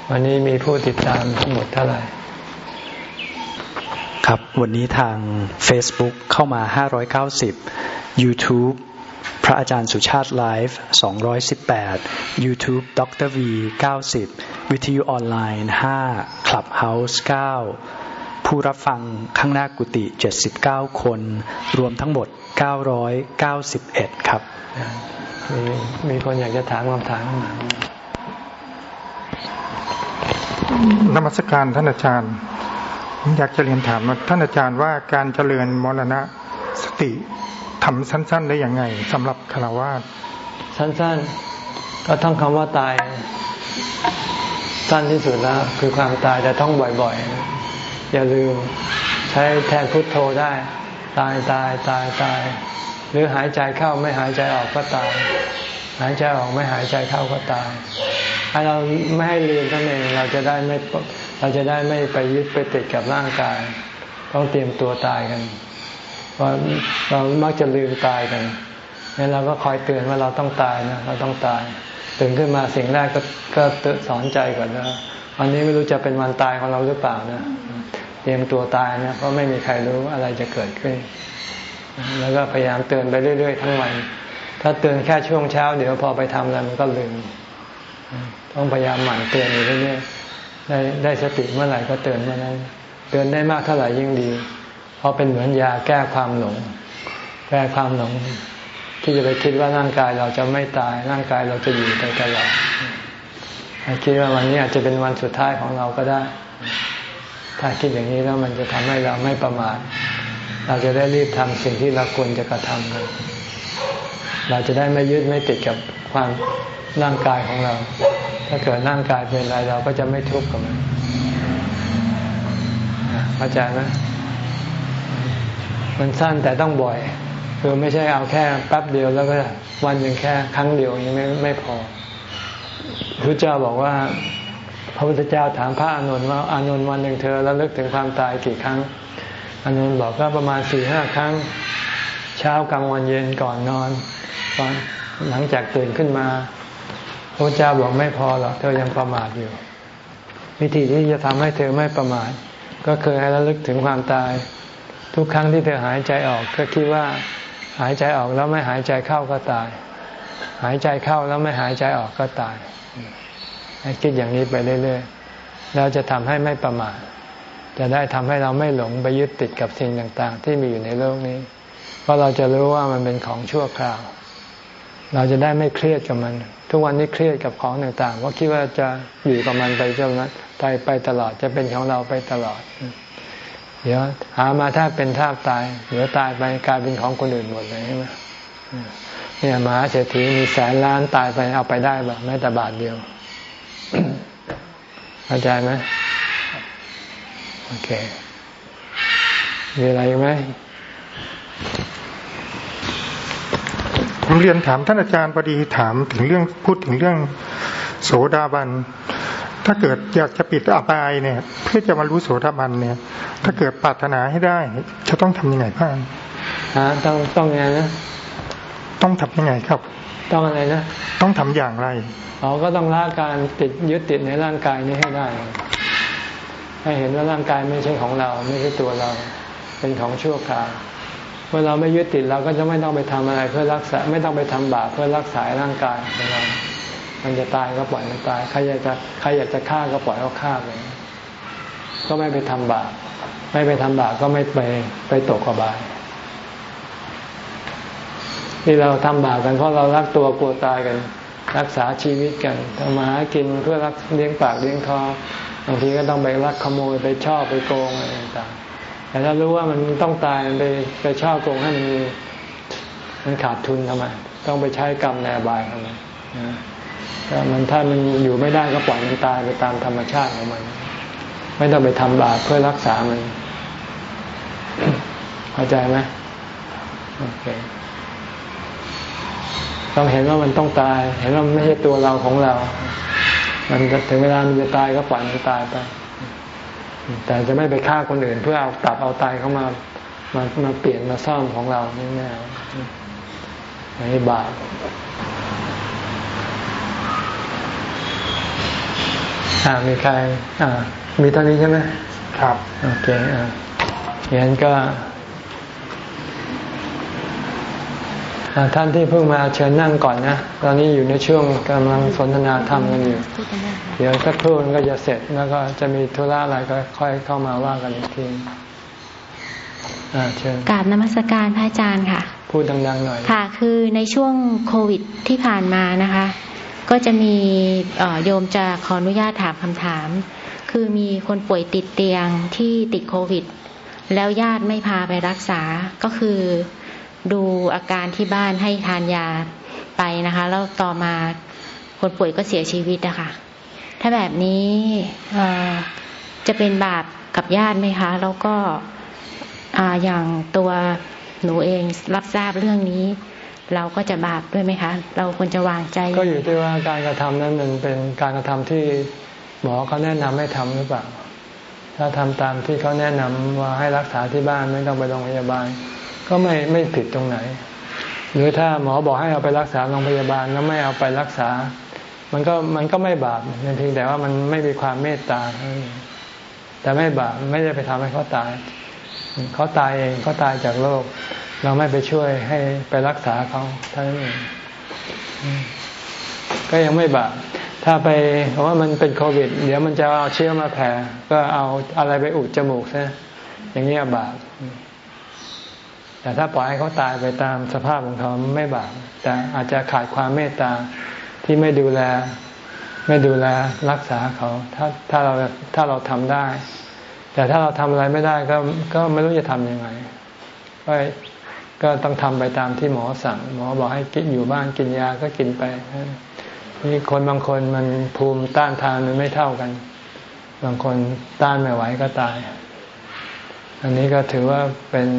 A: วันนี้มีผู้ติดตามทั้งหมดเท่าไหร่
B: ครับวันนี้ทาง Facebook เข้ามา 590 YouTube พระอาจารย์สุชาติไลฟ์218 YouTube ดร V 90 วิทยุออนไลน์ 5 Clubhouse 9ผู้รับฟังข้างหน้ากุฏิ79 คน รวมทั้งหมด 991 ครับ
A: มีมีคนอยากจะถามคำถามมา
C: นมัสการท่านอาจารย์ผมอยากจะเรียนถามท่านอาจารย์ว่าการเจริญมรณะสติทำสั้น ๆ ได้อย่างไงสำหรับคารวะ
A: สั้น ๆ ก็ท่องคำว่าตาย สั้นที่สุดแล้ว คือความตายแต่ท่องบ่อยๆ อย่าลืมใช้แทนพุทโธได้ ตายตายตายตาย หรือหายใจเข้าไม่หายใจออกก็ตาย หายใจออกไม่หายใจเข้าก็ตายให้เราไม่ให้ลืมนั่นเองเราจะได้ไม่เราจะได้ไม่ไปยึดไปติดกับร่างกาย ต้องเตรียมตัวตายกันเพราะเรามักจะลืมตายกันงั้นเราก็คอยเตือนว่าเราต้องตายนะเราต้องตายตื่นขึ้นมาสิ่งแรกก็ก็สอนใจก่อนนะวันนี้ไม่รู้จะเป็นวันตายของเราหรือเปล่านะ เตรียมตัวตายนะเพราะไม่มีใครรู้อะไรจะเกิดขึ้น แล้วก็พยายามเตือนไปเรื่อย ๆ ทั้งวัน ถ้าเตือนแค่ช่วงเช้า เดี๋ยวพอไปทำแล้วมันก็ลืม ต้องพยายามหมั่นเตือนอยู่เรื่อยๆได้ได้สติเมื่อไหร่ก็เตือนเมื่อนั้น เตือนได้มากเท่าไหร่ยิ่งดี เพราะเป็นเหมือนยาแก้ความหลง แก้ความหลง ที่จะไปคิดว่าร่างกายเราจะไม่ตาย ร่างกายเราจะอยู่ไปตลอดคิดว่าวันนี้อาจจะเป็นวันสุดท้ายของเราก็ได้ ถ้าคิดอย่างนี้แล้วมันจะทำให้เราไม่ประมาทเราจะได้รีบทำสิ่งที่เราควรจะกระทำกันเราจะได้ไม่ยึดไม่ติดกับความร่างกายของเรา ถ้าเกิดร่างกายเป็นอะไรเราก็จะไม่ทุกข์กับมันเข้าใจไหมมันสั้นแต่ต้องบ่อยคือไม่ใช่เอาแค่แป๊บเดียวแล้วก็วันหนึ่งแค่ครั้งเดียวยังไม่ไม่พอพระเจ้าบอกว่า ระพุทธเจ้าถามพระอานนท์ว่าอานนท์วันหนึ่งเธอแล้วลึกถึงความตายกี่ครั้งอานนท์บอกก็ประมาณสี่ห้าครั้ง เช้ากลางวันเย็นก่อนนอนตอนหลังจากตื่นขึ้นมาพระเจ้าบอกไม่พอหรอกเธอยังประมาทอยู่ วิธีที่จะทำให้เธอไม่ประมาทก็คือให้ระลึกถึงความตาย ทุกครั้งที่เธอหายใจออกก็คิดว่าหายใจออกแล้วไม่หายใจเข้าก็ตาย หายใจเข้าแล้วไม่หายใจออกก็ตาย ให้คิดอย่างนี้ไปเรื่อยๆเราจะทำให้ไม่ประมาทจะได้ทำให้เราไม่หลงไปยึดติดกับสิ่งต่างๆ ที่มีอยู่ในโลกนี้ เพราะเราจะรู้ว่ามันเป็นของชั่วคราว เราจะได้ไม่เครียดกับมัน ทุกวันนี้เครียดกับของต่างๆว่าคิดว่าจะอยู่กับมันไปจนนั้นไปไปตลอดจะเป็นของเราไปตลอด เดี๋ยวหามาถ้าเป็นท่าตายเดี๋ยวตายไปกลายเป็นของคนอื่นหมดเลยใช่ไหมเนี่ยมหาเศรษฐีมีแสนล้านตายไปเอาไปได้แบบแม้แต่บาทเดียว เข้าใจไหมโอเค มีอะไรไหม
C: ผมเรียนถามท่านอาจารย์พอดีถามถึงเรื่องพูดถึงเรื่อง โสดาบัน ถ้าเกิดอยากจะปิดอบายเนี่ย เพื่อจะมารู้โสดาบันเนี่ย ถ้าเกิดปรารถนาให้ได้ จะต้องทำยังไงบ้าง
A: ฮะต้องต้องยังไงนะ
C: ต้องทำยังไงครับ
A: ต้องอะไรนะ
C: ต้องทำอย่างไร
A: เราก็ต้องละการติดยึดติดในร่างกายนี้ให้ได้ ให้เห็นว่าร่างกายไม่ใช่ของเรา ไม่ใช่ตัวเรา เป็นของชั่วคราวเมื่อเราไม่ยึดติดเราก็จะไม่ต้องไปทำอะไรเพื่อรักษา ไม่ต้องไปทำบาปเพื่อรักษาร่างกายของเรา มันจะตายก็ปล่อยมันตาย ใครอยากจะใครอยากจะฆ่าก็ปล่อยเขาฆ่าไปก็ไม่ไปทำบาป ไม่ไปทำบาปก็ไม่ไปไปตกอบายที่เราทำบาปกันเพราะเรารักตัวกลัวตายกัน รักษาชีวิตกันทำมาหากินเพื่อรักเลี้ยงปากเลี้ยงท้อบางทีก็ต้องไปรักขโมยไปชอบไปโกงอะไรต่างๆแต่ถ้ารู้ว่ามันต้องตายไปไปชอบโกงให้มันมีมันขาดทุนทำไมต้องไปใช้กรรมแนบายทำไมนะมันถ้ามันอยู่ไม่ได้ก็ปล่อยมันตายไปตามธรรมชาติของมัน ไม่ต้องไปทำบาปเพื่อรักษามัน เข้าใจไหมโอเค ต้องเห็นว่ามันต้องตาย เห็นว่ามันไม่ใช่ตัวเราของเรา มันถึงเวลามันจะตายก็ปล่อยมันตายไป แต่จะไม่ไปฆ่าคนอื่น เพื่อเอาตับเอาตายเข้ามามามาเปลี่ยนมาซ่อมของเราไม่แน่อันนี้บาปอ่ามีใคร อ่า มีเท่านี้ใช่ไหม
C: ครับ
A: โอเค อ่าอย่างนั้นก็ ท่านที่เพิ่งมาเชิญนั่งก่อนนะตอนนี้อยู่ในช่วงกำลังสนทนาธรรมกันอยู่ เดี๋ยวสักครู่ก็จะเสร็จแล้วก็จะมีธุระอะไรก็ค่อยเข้ามาว่ากันอีกทีเชิญ
D: กราบนมัสการพระอาจารย์ค่ะ
A: พูดดังๆหน่อย
D: ค่ะคือในช่วงโควิดที่ผ่านมานะคะ ก็จะมีโยมจะขออนุญาตถามคำถาม คือมีคนป่วยติดเตียงที่ติดโควิด แล้วญาติไม่พาไปรักษาก็คือ ดูอาการที่บ้านให้ทานยาไปนะคะ แล้วต่อมาคนป่วยก็เสียชีวิตนะคะ ถ้าแบบนี้จะเป็นบาปกับญาติไหมคะ แล้วก็อย่างตัวหนูเองรับทราบเรื่องนี้ เราก็จะบาปด้วยไหมคะ เราควรจะวางใจ
A: ก็อยู่ที่ว่าการกระทำนั้นมันเป็นการกระทำที่หมอเขาแนะนำให้ทำหรือเปล่า ถ้าทำตามที่เขาแนะนำว่าให้รักษาที่บ้านไม่ต้องไปโรงพยาบาล ก็ไม่ไม่ผิดตรงไหน หรือถ้าหมอบอกให้เอาไปรักษาโรงพยาบาลแล้วไม่เอาไปรักษา มันก็มันก็ไม่บาปเพียงแต่ว่ามันไม่มีความเมตตาแต่ไม่บาปไม่ได้ไปทำให้เขาตาย เขาตายเองเขาตายจากโรคเราไม่ไปช่วยให้ไปรักษาเขาเท่านั้นเองก็ยังไม่บาปถ้าไปเพราะว่ามันเป็นโควิด เดี๋ยวมันจะเอาเชื้อมาแผ่ ก็เอาอะไรไปอุดจมูกซะอย่างนี้บาป แต่ถ้าปล่อยให้เขาตายไปตามสภาพของเขาไม่บาปแต่อาจจะขาดความเมตตาที่ไม่ดูแล ไม่ดูแลรักษาเขา ถ้าถ้าเราถ้าเราทำได้ แต่ถ้าเราทำอะไรไม่ได้ก็ก็ไม่รู้จะทำยังไงก็ก็ต้องทำไปตามที่หมอสั่ง หมอบอกให้กินอยู่บ้านกินยาก็กินไปนี่คนบางคนมันภูมิต้านทานมันไม่เท่ากัน บางคนต้านไม่ไหวก็ตาย อันนี้ก็ถือว่าเป็น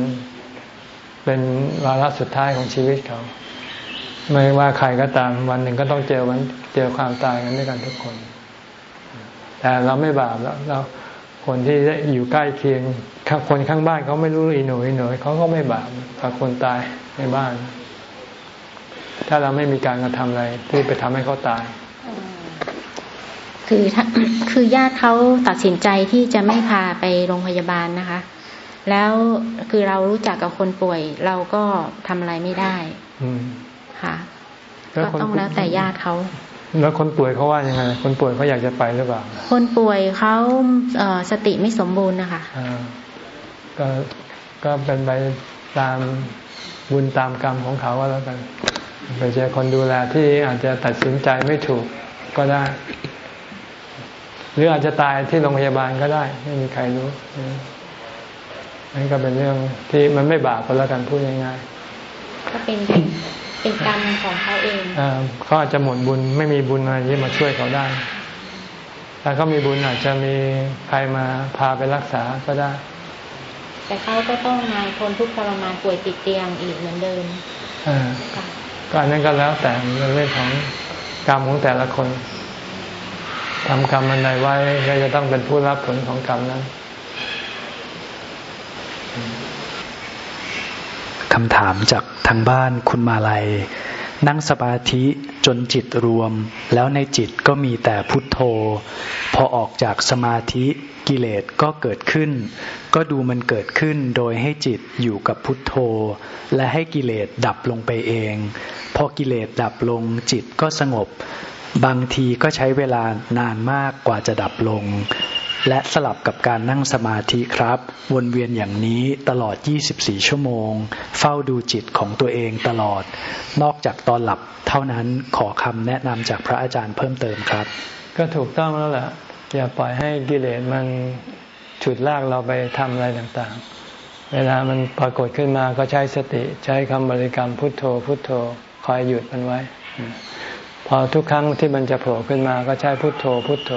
A: เป็นวาระสุดท้ายของชีวิตเขา ไม่ว่าใครก็ตามวันหนึ่งก็ต้องเจอวันเจอความตายกันด้วยกันทุกคน แต่เราไม่บาปแล้วเราคนที่อยู่ใกล้เคียงคนข้างบ้านเขาไม่รู้อีหนูอีหนูเขาก็ไม่บาปกับคนตายในบ้าน ถ้าเราไม่มีการกระทำอะไรที่ไปทำให้เขาตาย
D: คือคือญาติเขาตัดสินใจที่จะไม่พาไปโรงพยาบาลนะคะ แล้วคือเรารู้จักกับคนป่วย เราก็ทำอะไรไม่ได้
A: อืม
D: ค่ะก็ต้องแล้วแต่ญาติเขา
A: แล้วคนป่วยเขาว่ายังไง คนป่วยเขาอยากจะไปหรือเปล่า
D: คนป่วยเขาเสติไม่สมบูรณ์นะคะ
A: ก็ก็เป็นไปตามบุญตามกรรมของเขาก็แล้วกันไปเจอคนดูแลที่อาจจะตัดสินใจไม่ถูกก็ได้ หรืออาจจะตายที่โรงพยาบาลก็ได้ ไม่มีใครรู้ นั่นก็เป็นเรื่องที่มันไม่บาปก็แล้วกันพูดง่าย
D: ๆก็เป็นเป็นกรรมของเขาเอง
A: เขาอาจจะหมดบุญไม่มีบุญอะไรที่มาช่วยเขาได้ถ้าเขามีบุญอาจจะมีใครมาพาไปรักษาก็ได้
D: แต่เขาก็ต้องมาทนทุกข์ทรมานป่วยติดเตียงอีกเหมือนเดิม
A: ก็อันนั้นก็แล้วแต่เรื่องของกรรมของแต่ละคนทำกรรมอันใดไว้ก็จะต้องเป็นผู้รับผลของกรรมนั้น
B: คำถามจากทางบ้านคุณมาลัย นั่งสมาธิจนจิตรวม แล้วในจิตก็มีแต่พุทโธ พอออกจากสมาธิกิเลสก็เกิดขึ้น ก็ดูมันเกิดขึ้นโดยให้จิตอยู่กับพุทโธ และให้กิเลสดับลงไปเอง พอกิเลสดับลงจิตก็สงบ บางทีก็ใช้เวลานานมากกว่าจะดับลง และสลับกับการนั่งสมาธิครับ วนเวียนอย่างนี้ตลอด 24 ชั่วโมง เฝ้าดูจิตของตัวเองตลอด นอกจากตอนหลับเท่านั้นขอคำแนะนำจากพระอาจารย์เพิ่มเติมครับ
A: ก็ถูกต้องแล้วแหละอย่าปล่อยให้กิเลสมันฉุดลากเราไปทำอะไรต่างๆ เวลามันปรากฏขึ้นมาก็ใช้สติ ใช้คำบริกรรมพุทโธ พุทโธคอยหยุดมันไว้ พอทุกครั้งที่มันจะโผล่ขึ้นมาก็ใช้พุทโธ พุทโธ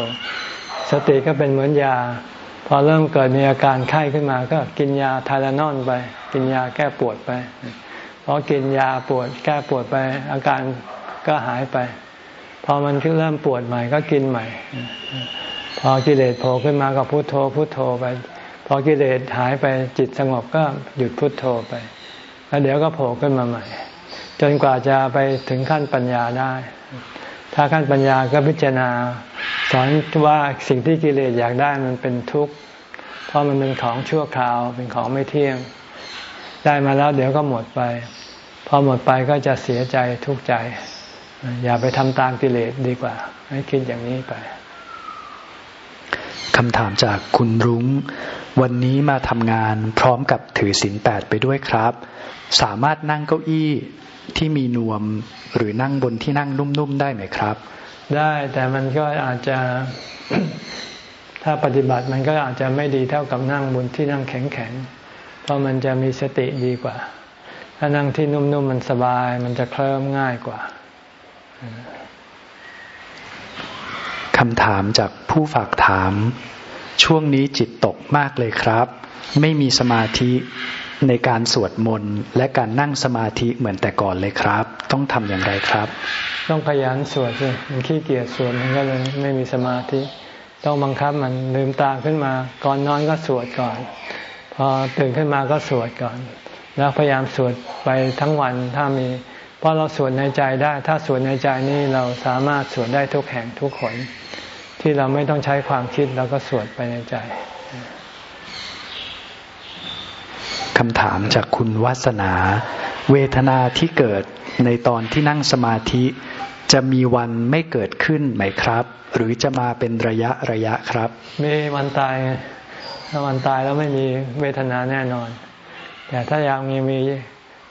A: สติก็เป็นเหมือนยา พอเริ่มเกิดมีอาการไข้ขึ้นมาก็กินยาทาลานอนไป กินยาแก้ปวดไปพอกินยาปวดแก้ปวดไป อาการก็หายไป พอมันเริ่มปวดใหม่ก็กินใหม่ พอกิเลสโผล่ขึ้นมาก็พุโทโธพุโทโธไป พอกิเลสหายไปจิตสงบก็หยุดพุดโทโธไป แล้วเดี๋ยวก็โผล่ขึ้นมาใหม่ จนกว่าจะไปถึงขั้นปัญญาได้ ถ้าขั้นปัญญาก็พิจารณา อนว่าสิ่งที่กิเลสอยากได้มันเป็นทุกข์ เพราะมันเป็นของชั่วคราว เป็นของไม่เที่ยง ได้มาแล้วเดี๋ยวก็หมดไป พอหมดไปก็จะเสียใจทุกข์ใจ อย่าไปทำตามกิเลสดีกว่า ให้คิดอย่างนี้ไป
B: คำถามจากคุณรุง้ง วันนี้มาทำงานพร้อมกับถือศีลแปดไปด้วยครับ สามารถนั่งเก้าอี้ที่มีนวมหรือนั่งบนที่นั่งนุ่มๆได้ไหมครับ
A: ได้แต่มันก็อาจจะถ้าปฏิบัติมันก็อาจจะไม่ดีเท่ากับนั่งบนที่นั่งแข็งๆ เพราะมันจะมีสติดีกว่า ถ้านั่งที่นุ่มๆมันสบาย มันจะเคลิ้มง่ายกว่า
B: คำถามจากผู้ฝากถาม ช่วงนี้จิตตกมากเลยครับ ไม่มีสมาธิ ในการสวดมนต์และการนั่งสมาธิเหมือนแต่ก่อนเลยครับ ต้องทำอย่างไรครับ
A: ต้องขยันสวดสิมันขี้เกียจสวดมันก็เลยไม่มีสมาธิ ต้องบังคับมันลืมตาขึ้นมา ก่อนนอนก็สวดก่อน พอตื่นขึ้นมาก็สวดก่อน แล้วพยายามสวดไปทั้งวันถ้ามีเพราะเราสวดในใจได้ ถ้าสวดในใจนี่เราสามารถสวดได้ทุกแห่งทุกคนที่เราไม่ต้องใช้ความคิดเราก็สวดไปในใจ
B: คำถามจากคุณวาสนา เวทนาที่เกิดในตอนที่นั่งสมาธิ จะมีวันไม่เกิดขึ้นไหมครับ หรือจะมาเป็นระยะระยะครับ
A: มีวันตายถ้าวันตายแล้วไม่มีเวทนาแน่นอน แต่ถ้ายังมีมี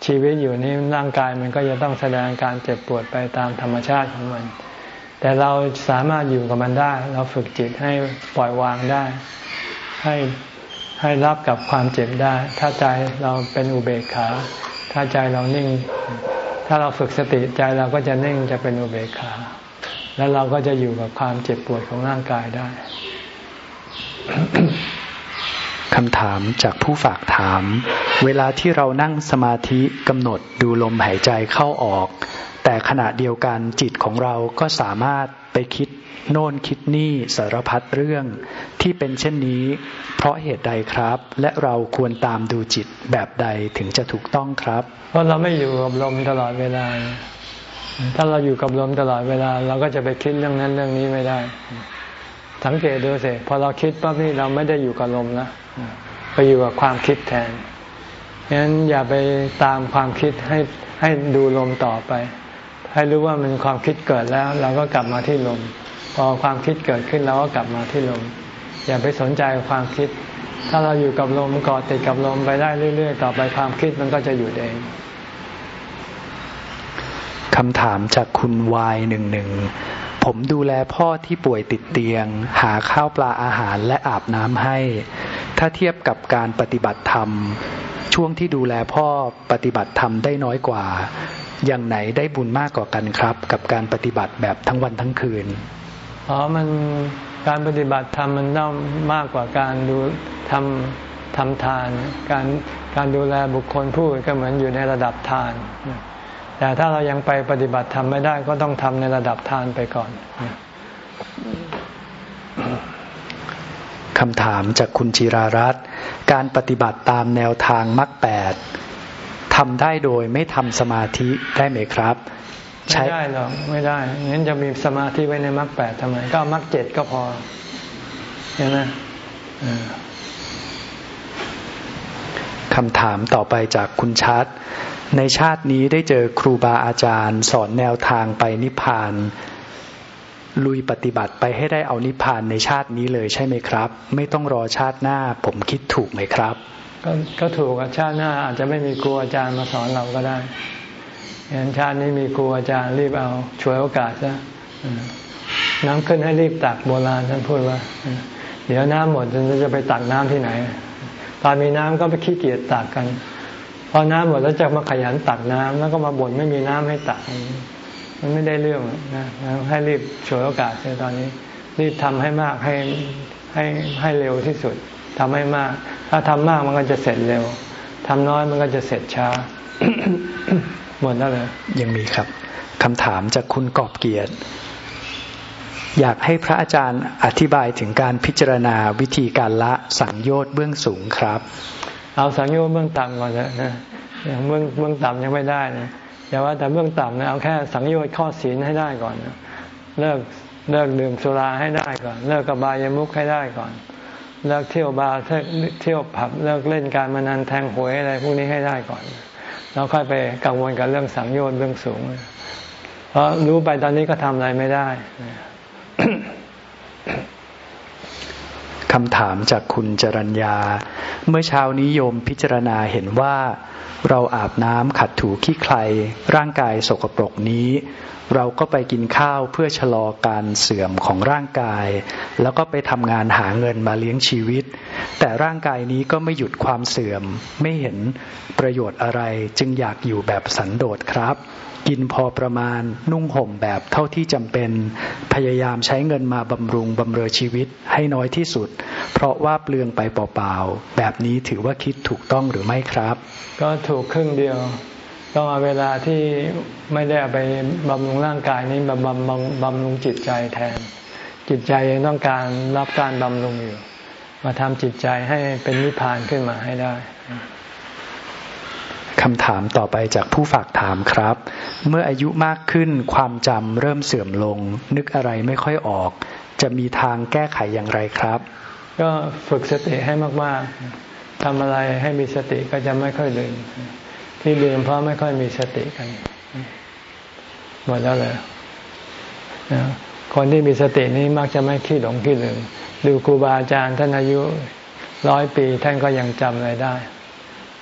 A: ชีวิตอยู่นี่ร่างกายมันก็จะต้องแสดงการเจ็บปวดไปตามธรรมชาติของมัน แต่เราสามารถอยู่กับมันได้ เราฝึกจิตให้ปล่อยวางได้ ให้ ให้รับกับความเจ็บได้ ถ้าใจเราเป็นอุเบกขา ถ้าใจเรานิ่ง ถ้าเราฝึกสติใจเราก็จะนิ่งจะเป็นอุเบกขา แล้วเราก็จะอยู่กับความเจ็บปวดของร่างกายได้
B: คำถามจากผู้ฝากถาม เวลาที่เรานั่งสมาธิกำหนดดูลมหายใจเข้าออก แต่ขณะเดียวกันจิตของเราก็สามารถไปคิด โน่นคิดนี่สารพัดเรื่องที่เป็นเช่นนี้ เพราะเหตุใดครับ และเราควรตามดูจิตแบบใดถึงจะถูกต้องครับ
A: เพราะเราไม่อยู่กับลมตลอดเวลา ถ้าเราอยู่กับลมตลอดเวลา เราก็จะไปคิดเรื่องนั้นเรื่องนี้ไม่ได้ สังเกตดูสิพอเราคิดปั๊บนี่เราไม่ได้อยู่กับลมนะไปอยู่กับความคิดแทนงั้นอย่าไปตามความคิดให้ให้ดูลมต่อไป ให้รู้ว่ามันความคิดเกิดแล้ว เราก็กลับมาที่ลม พอความคิดเกิดขึ้นเราก็กลับมาที่ลม อย่าไปสนใจความคิด ถ้าเราอยู่กับลมกอดติดกับลมไปได้เรื่อย ๆ ต่อไปความคิดมันก็จะหยุดเอง
B: คำถามจากคุณวายหนึ่งหนึ่งผมดูแลพ่อที่ป่วยติดเตียง หาข้าวปลาอาหารและอาบน้ำให้ ถ้าเทียบกับการปฏิบัติธรรม ช่วงที่ดูแลพ่อปฏิบัติธรรมได้น้อยกว่า อย่างไหนได้บุญมากกว่ากันครับ กับการปฏิบัติแบบทั้งวันทั้งคืน
A: อ๋อมันการปฏิบัติธรรมมันต้องมากกว่าการดูทำทำทาน การการดูแลบุคคลผู้ก็เหมือนอยู่ในระดับทาน แต่ถ้าเรายังไปปฏิบัติธรรมไม่ได้ก็ต้องทำในระดับทานไปก่อน
B: คำถามจากคุณจิรารัตน์การปฏิบัติตามแนวทางมรรคแปดทำได้โดยไม่ทำสมาธิได้ไหมครับ
A: ไม่ได้หรอกไม่ได้งั้นจะมีสมาธิไว้ในมรรคแปดทำไม ก็มรรคเจ็ดก็พอเห็นไหม
B: คำถามต่อไปจากคุณชัด ในชาตินี้ได้เจอครูบาอาจารย์ สอนแนวทางไปนิพพาน ลุยปฏิบัติไปให้ได้เอานิพพานในชาตินี้เลยใช่ไหมครับ ไม่ต้องรอชาติหน้าผมคิดถูกไหมครับ
A: ก็ก็ถูกชาติหน้าอาจจะไม่มีครูอาจารย์มาสอนเราก็ได้ เห็นชาตินี้มีครูอาจารย์รีบเอาช่วยโอกาสซะน้ำขึ้นให้รีบตักโบราณท่านพูดว่า เดี๋ยวน้ำหมดจะจะไปตักน้ำที่ไหน ตอนมีน้ำก็ไปขี้เกียจตักกัน พอน้ำหมดแล้วจะมาขยันตักน้ำแล้วก็มาบ่นไม่มีน้ำให้ตัก มันไม่ได้เรื่องนะให้รีบช่วยโอกาสในตอนนี้ รีบทำให้มากให้ให้ให้เร็วที่สุดทำให้มาก ถ้าทำมากมันก็จะเสร็จเร็วทำน้อยมันก็จะเสร็จช้า หมดแล้วเลย
B: ยังมีครับคำถามจากคุณกอบเกียรติ อยากให้พระอาจารย์อธิบายถึงการพิจารณาวิธีการละสังโยชน์เบื้องสูงครับ
A: เอาสังโยชน์เบื้องต่ำก่อนนะอย่างเบื้องเบื้องต่ำยังไม่ได้นะอย่าว่าแต่เบื้องต่ำนะเอาแค่สังโยชน์ข้อศีลให้ได้ก่อนเลิกเลิกดื่มสุราให้ได้ก่อน เลิกอบายมุขให้ได้ก่อน เลิกเที่ยวบาร์เที่ยวผับเลิกเล่นการพนันแทงหวยอะไรพวกนี้ให้ได้ก่อน เราค่อยไปกังวลกับเรื่องสังโยชน์เบื้องสูง เพราะรู้ไปตอนนี้ก็ทำอะไรไม่ได้
B: คำถามจากคุณจรัญญา เมื่อเช้านี้โยมพิจารณาเห็นว่า เราอาบน้ำขัดถูขี้ใคร ร่างกายสกปรกนี้ เราก็ไปกินข้าวเพื่อชะลอการเสื่อมของร่างกาย แล้วก็ไปทำงานหาเงินมาเลี้ยงชีวิต แต่ร่างกายนี้ก็ไม่หยุดความเสื่อม ไม่เห็นประโยชน์อะไรจึงอยากอยู่แบบสันโดษครับ กินพอประมาณ นุ่งห่มแบบเท่าที่จำเป็น พยายามใช้เงินมาบำรุงบำเรอชีวิตให้น้อยที่สุด เพราะว่าเปลืองไปเปล่าๆ แบบนี้ถือว่าคิดถูกต้องหรือไม่ครับ
A: ก็ถูกครึ่งเดียว ต้องเอาเวลาที่ไม่ได้ไปบำรุงร่างกายนี้มาบำบำบำรุงจิตใจแทน จิตใจยังต้องการรับการบำรุงอยู่ มาทำจิตใจให้เป็นนิพพานขึ้นมาให้ได้
B: คำถามต่อไปจากผู้ฝากถามครับ เมื่ออายุมากขึ้นความจำเริ่มเสื่อมลง นึกอะไรไม่ค่อยออก จะมีทางแก้ไขอย่างไรครับ
A: ก็ฝึกสติให้มากๆทำอะไรให้มีสติก็จะไม่ค่อยลืม ที่ลืมเพราะไม่ค่อยมีสติกันหมดแล้วเลยคนที่มีสตินี้มักจะไม่ขี้หลงขี้ลืม ดูครูบาอาจารย์ท่านอายุร้อยปีท่านก็ยังจำอะไรได้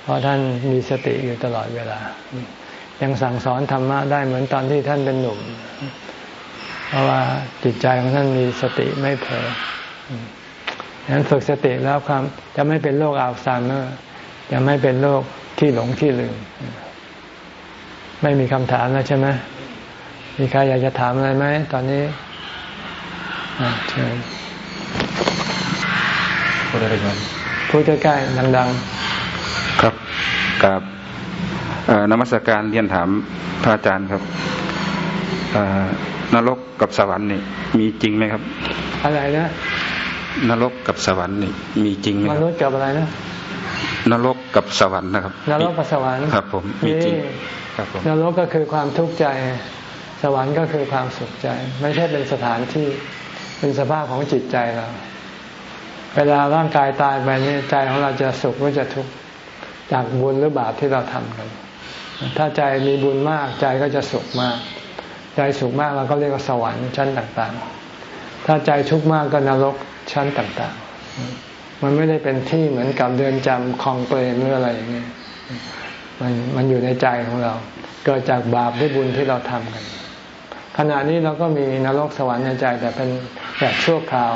A: เพราะท่านมีสติอยู่ตลอดเวลา ยังสั่งสอนธรรมะได้เหมือนตอนที่ท่านเป็นหนุ่ม เพราะว่าจิตใจของท่านมีสติไม่เผลอฉะนั้นฝึกสติแล้วความจะไม่เป็นโรคอัลไซเมอร์จะไม่เป็นโรคที่หลงที่ลืม ไม่มีคำถามแล้วใช่ไหมมีใครอยากจะถามอะไรไหมตอนนี้เชิญพูดอะไรกันพูดใกล้ๆดัง
E: ๆครับ กับนมัสการเรียนถามพระอาจารย์ครับนรกกับสวรรค์นี่มีจริงไหมครับ
A: อะไรนะ
E: นรกกับสวรรค์นี่มีจริงไหม
A: มนุษย์กับอะไรนะ
E: นรกกับสวรรค์นะครับ
A: นรกกับสวรรค์
E: ครับ ผมมีจริง
A: ครับผมนรกก็คือความทุกข์ใจ สวรรค์ก็คือความสุขใจ ไม่ใช่เป็นสถานที่เป็นสภาพของจิตใจเรา เวลาร่างกายตายไปนี่ใจของเราจะสุขหรือจะทุกข์ จากบุญหรือบาปที่เราทำกัน ถ้าใจมีบุญมากใจก็จะสุขมาก ใจสุขมากเราก็เรียกว่าสวรรค์ชั้นต่างๆ ถ้าใจทุกข์มากก็นรกชั้นต่างๆ มันไม่ได้เป็นที่เหมือนกับเดือนจำคลองเปรมหรืออะไรอย่างเงี้ยมันมันอยู่ในใจของเรา เกิดจากบาปหรือบุญที่เราทำกัน ขณะนี้เราก็มีนรกสวรรค์ในใจแต่เป็นแบบชั่วคราว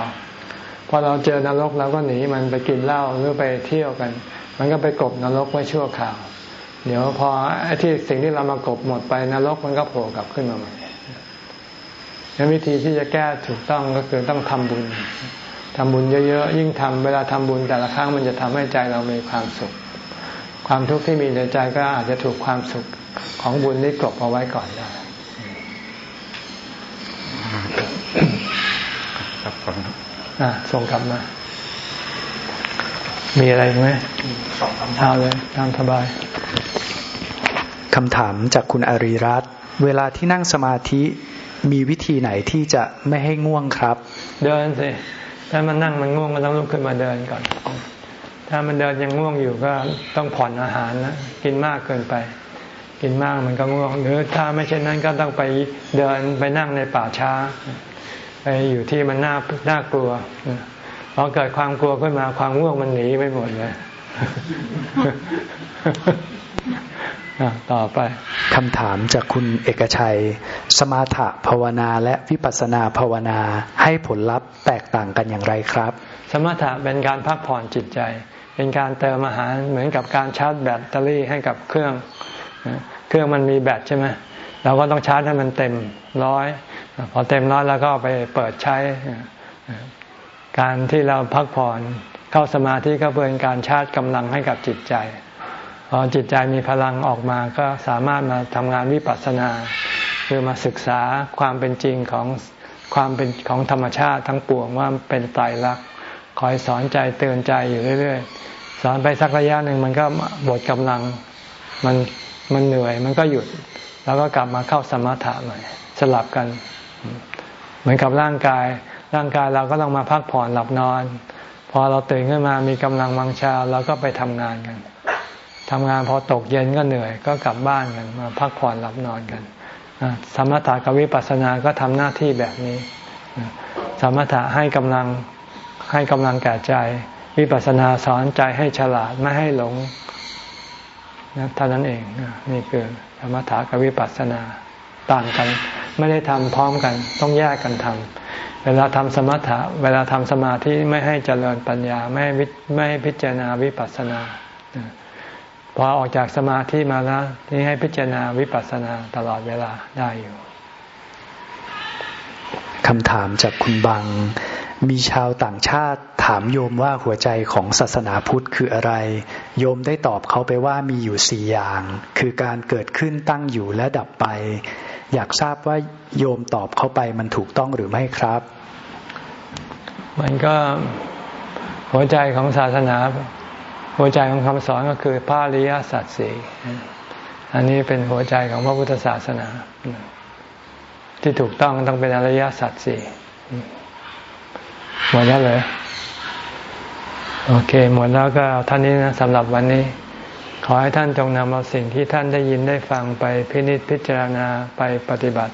A: พอเราเจอนรกเราก็หนีมันไปกินเหล้าหรือไปเที่ยวกัน มันก็ไปกบนรกไว้ชั่วคราว เดี๋ยวพอไอ้ที่สิ่งที่เรามากบหมดไปนรกมันก็โผล่กลับขึ้นมาใหม่วิธีที่จะแก้ถูกต้องก็คือต้องทำบุญทำบุญเยอะๆยิ่งทำเวลาทำบุญแต่ละครั้งมันจะทำให้ใจเรามีความสุข ความทุกข์ที่มีในใจก็อาจจะถูกความสุขของบุญนี้กลบเอาไว้ก่อนได้ครับผมอะส่งกลับมา มีอะไรไหมเอาเลยตามสบาย
B: คำถามจากคุณอริรัตเวลาที่นั่งสมาธิมีวิธีไหนที่จะไม่ให้ง่วงครับ
A: เดินสิถ้ามันนั่งมันง่วงก็ต้องลุกขึ้นมาเดินก่อน ถ้ามันเดินยังง่วงอยู่ก็ต้องผ่อนอาหารนะกินมากเกินไป กินมากมันก็ง่วง หรือถ้าไม่เช่นนั้นก็ต้องไปเดินไปนั่งในป่าช้า ไปอยู่ที่มันน่าน่ากลัว พอเกิดความกลัวขึ้นมาความง่วงมันหนีไปหมดเลยต่อไป
B: คำถามจากคุณเอกชัย สมาถะภาวนาและวิปัสสนาภาวนาให้ผลลัพธ์แตกต่างกันอย่างไรครับ
A: สมถะเป็นการพักผ่อนจิตใจ เป็นการเติมอาหารเหมือนกับการชาร์จแบตเตอรี่ให้กับเครื่อง เครื่องมันมีแบตใช่ไหมเราก็ต้องชาร์จให้มันเต็มร้อยพอเต็มร้อยแล้วก็ไปเปิดใช้ การที่เราพักผ่อนเข้าสมาธิก็เป็นการชาร์จกำลังให้กับจิตใจ พอจิตใจมีพลังออกมาก็สามารถมาทำงานวิปัสสนา คือมาศึกษาความเป็นจริงของความเป็นของธรรมชาติทั้งปวงว่าเป็นไตรลักษณ์คอยสอนใจเตือนใจอยู่เรื่อยๆ สอนไปสักระยะหนึ่งมันก็หมดกำลังมันมันเหนื่อยมันก็หยุด แล้วก็กลับมาเข้าสมถะใหม่สลับกัน เหมือนกับร่างกาย ร่างกายเราก็ต้องมาพักผ่อนหลับนอน พอเราตื่นขึ้นมามีกำลังวังชาเราก็ไปทำงานกันทำงานพอตกเย็นก็เหนื่อยก็กลับบ้านกันมาพักผ่อนหลับนอนกันสมถะกับวิปัสสนาก็ทำหน้าที่แบบนี้ สมถะให้กำลังให้กำลังแก่ใจ วิปัสสนาสอนใจให้ฉลาดไม่ให้หลงนะเท่านั้นเองนี่คือธรรมถากับวิปัสสนาต่างกัน ไม่ได้ทำพร้อมกันต้องแยกกันทำ เวลาทำสมถะ เวลาทำสมาธิไม่ให้เจริญปัญญาไม่ให้ไม่ให้พิจารณาวิปัสสนาพอออกจากสมาธิมาแล้วนี่ให้พิจารณาวิปัสสนาตลอดเวลาได้อยู่
B: คำถามจากคุณบัง มีชาวต่างชาติถามโยมว่าหัวใจของศาสนาพุทธคืออะไร โยมได้ตอบเขาไปว่ามีอยู่สี่อย่าง คือการเกิดขึ้นตั้งอยู่และดับไป อยากทราบว่าโยมตอบเขาไปมันถูกต้องหรือไม่ครับ
A: มันก็หัวใจของศาสนา หัวใจของคำสอนก็คือพระริยสัจสี่อันนี้เป็นหัวใจของพระพุทธศาสนา ที่ถูกต้องต้องเป็นอริยสัจสี่หมดแล้วเลยโอเค หมดแล้วก็ท่านนี้นะสำหรับวันนี้ ขอให้ท่านจงนำเอาสิ่งที่ท่านได้ยินได้ฟังไปพินิจพิจารณาไปปฏิบัติ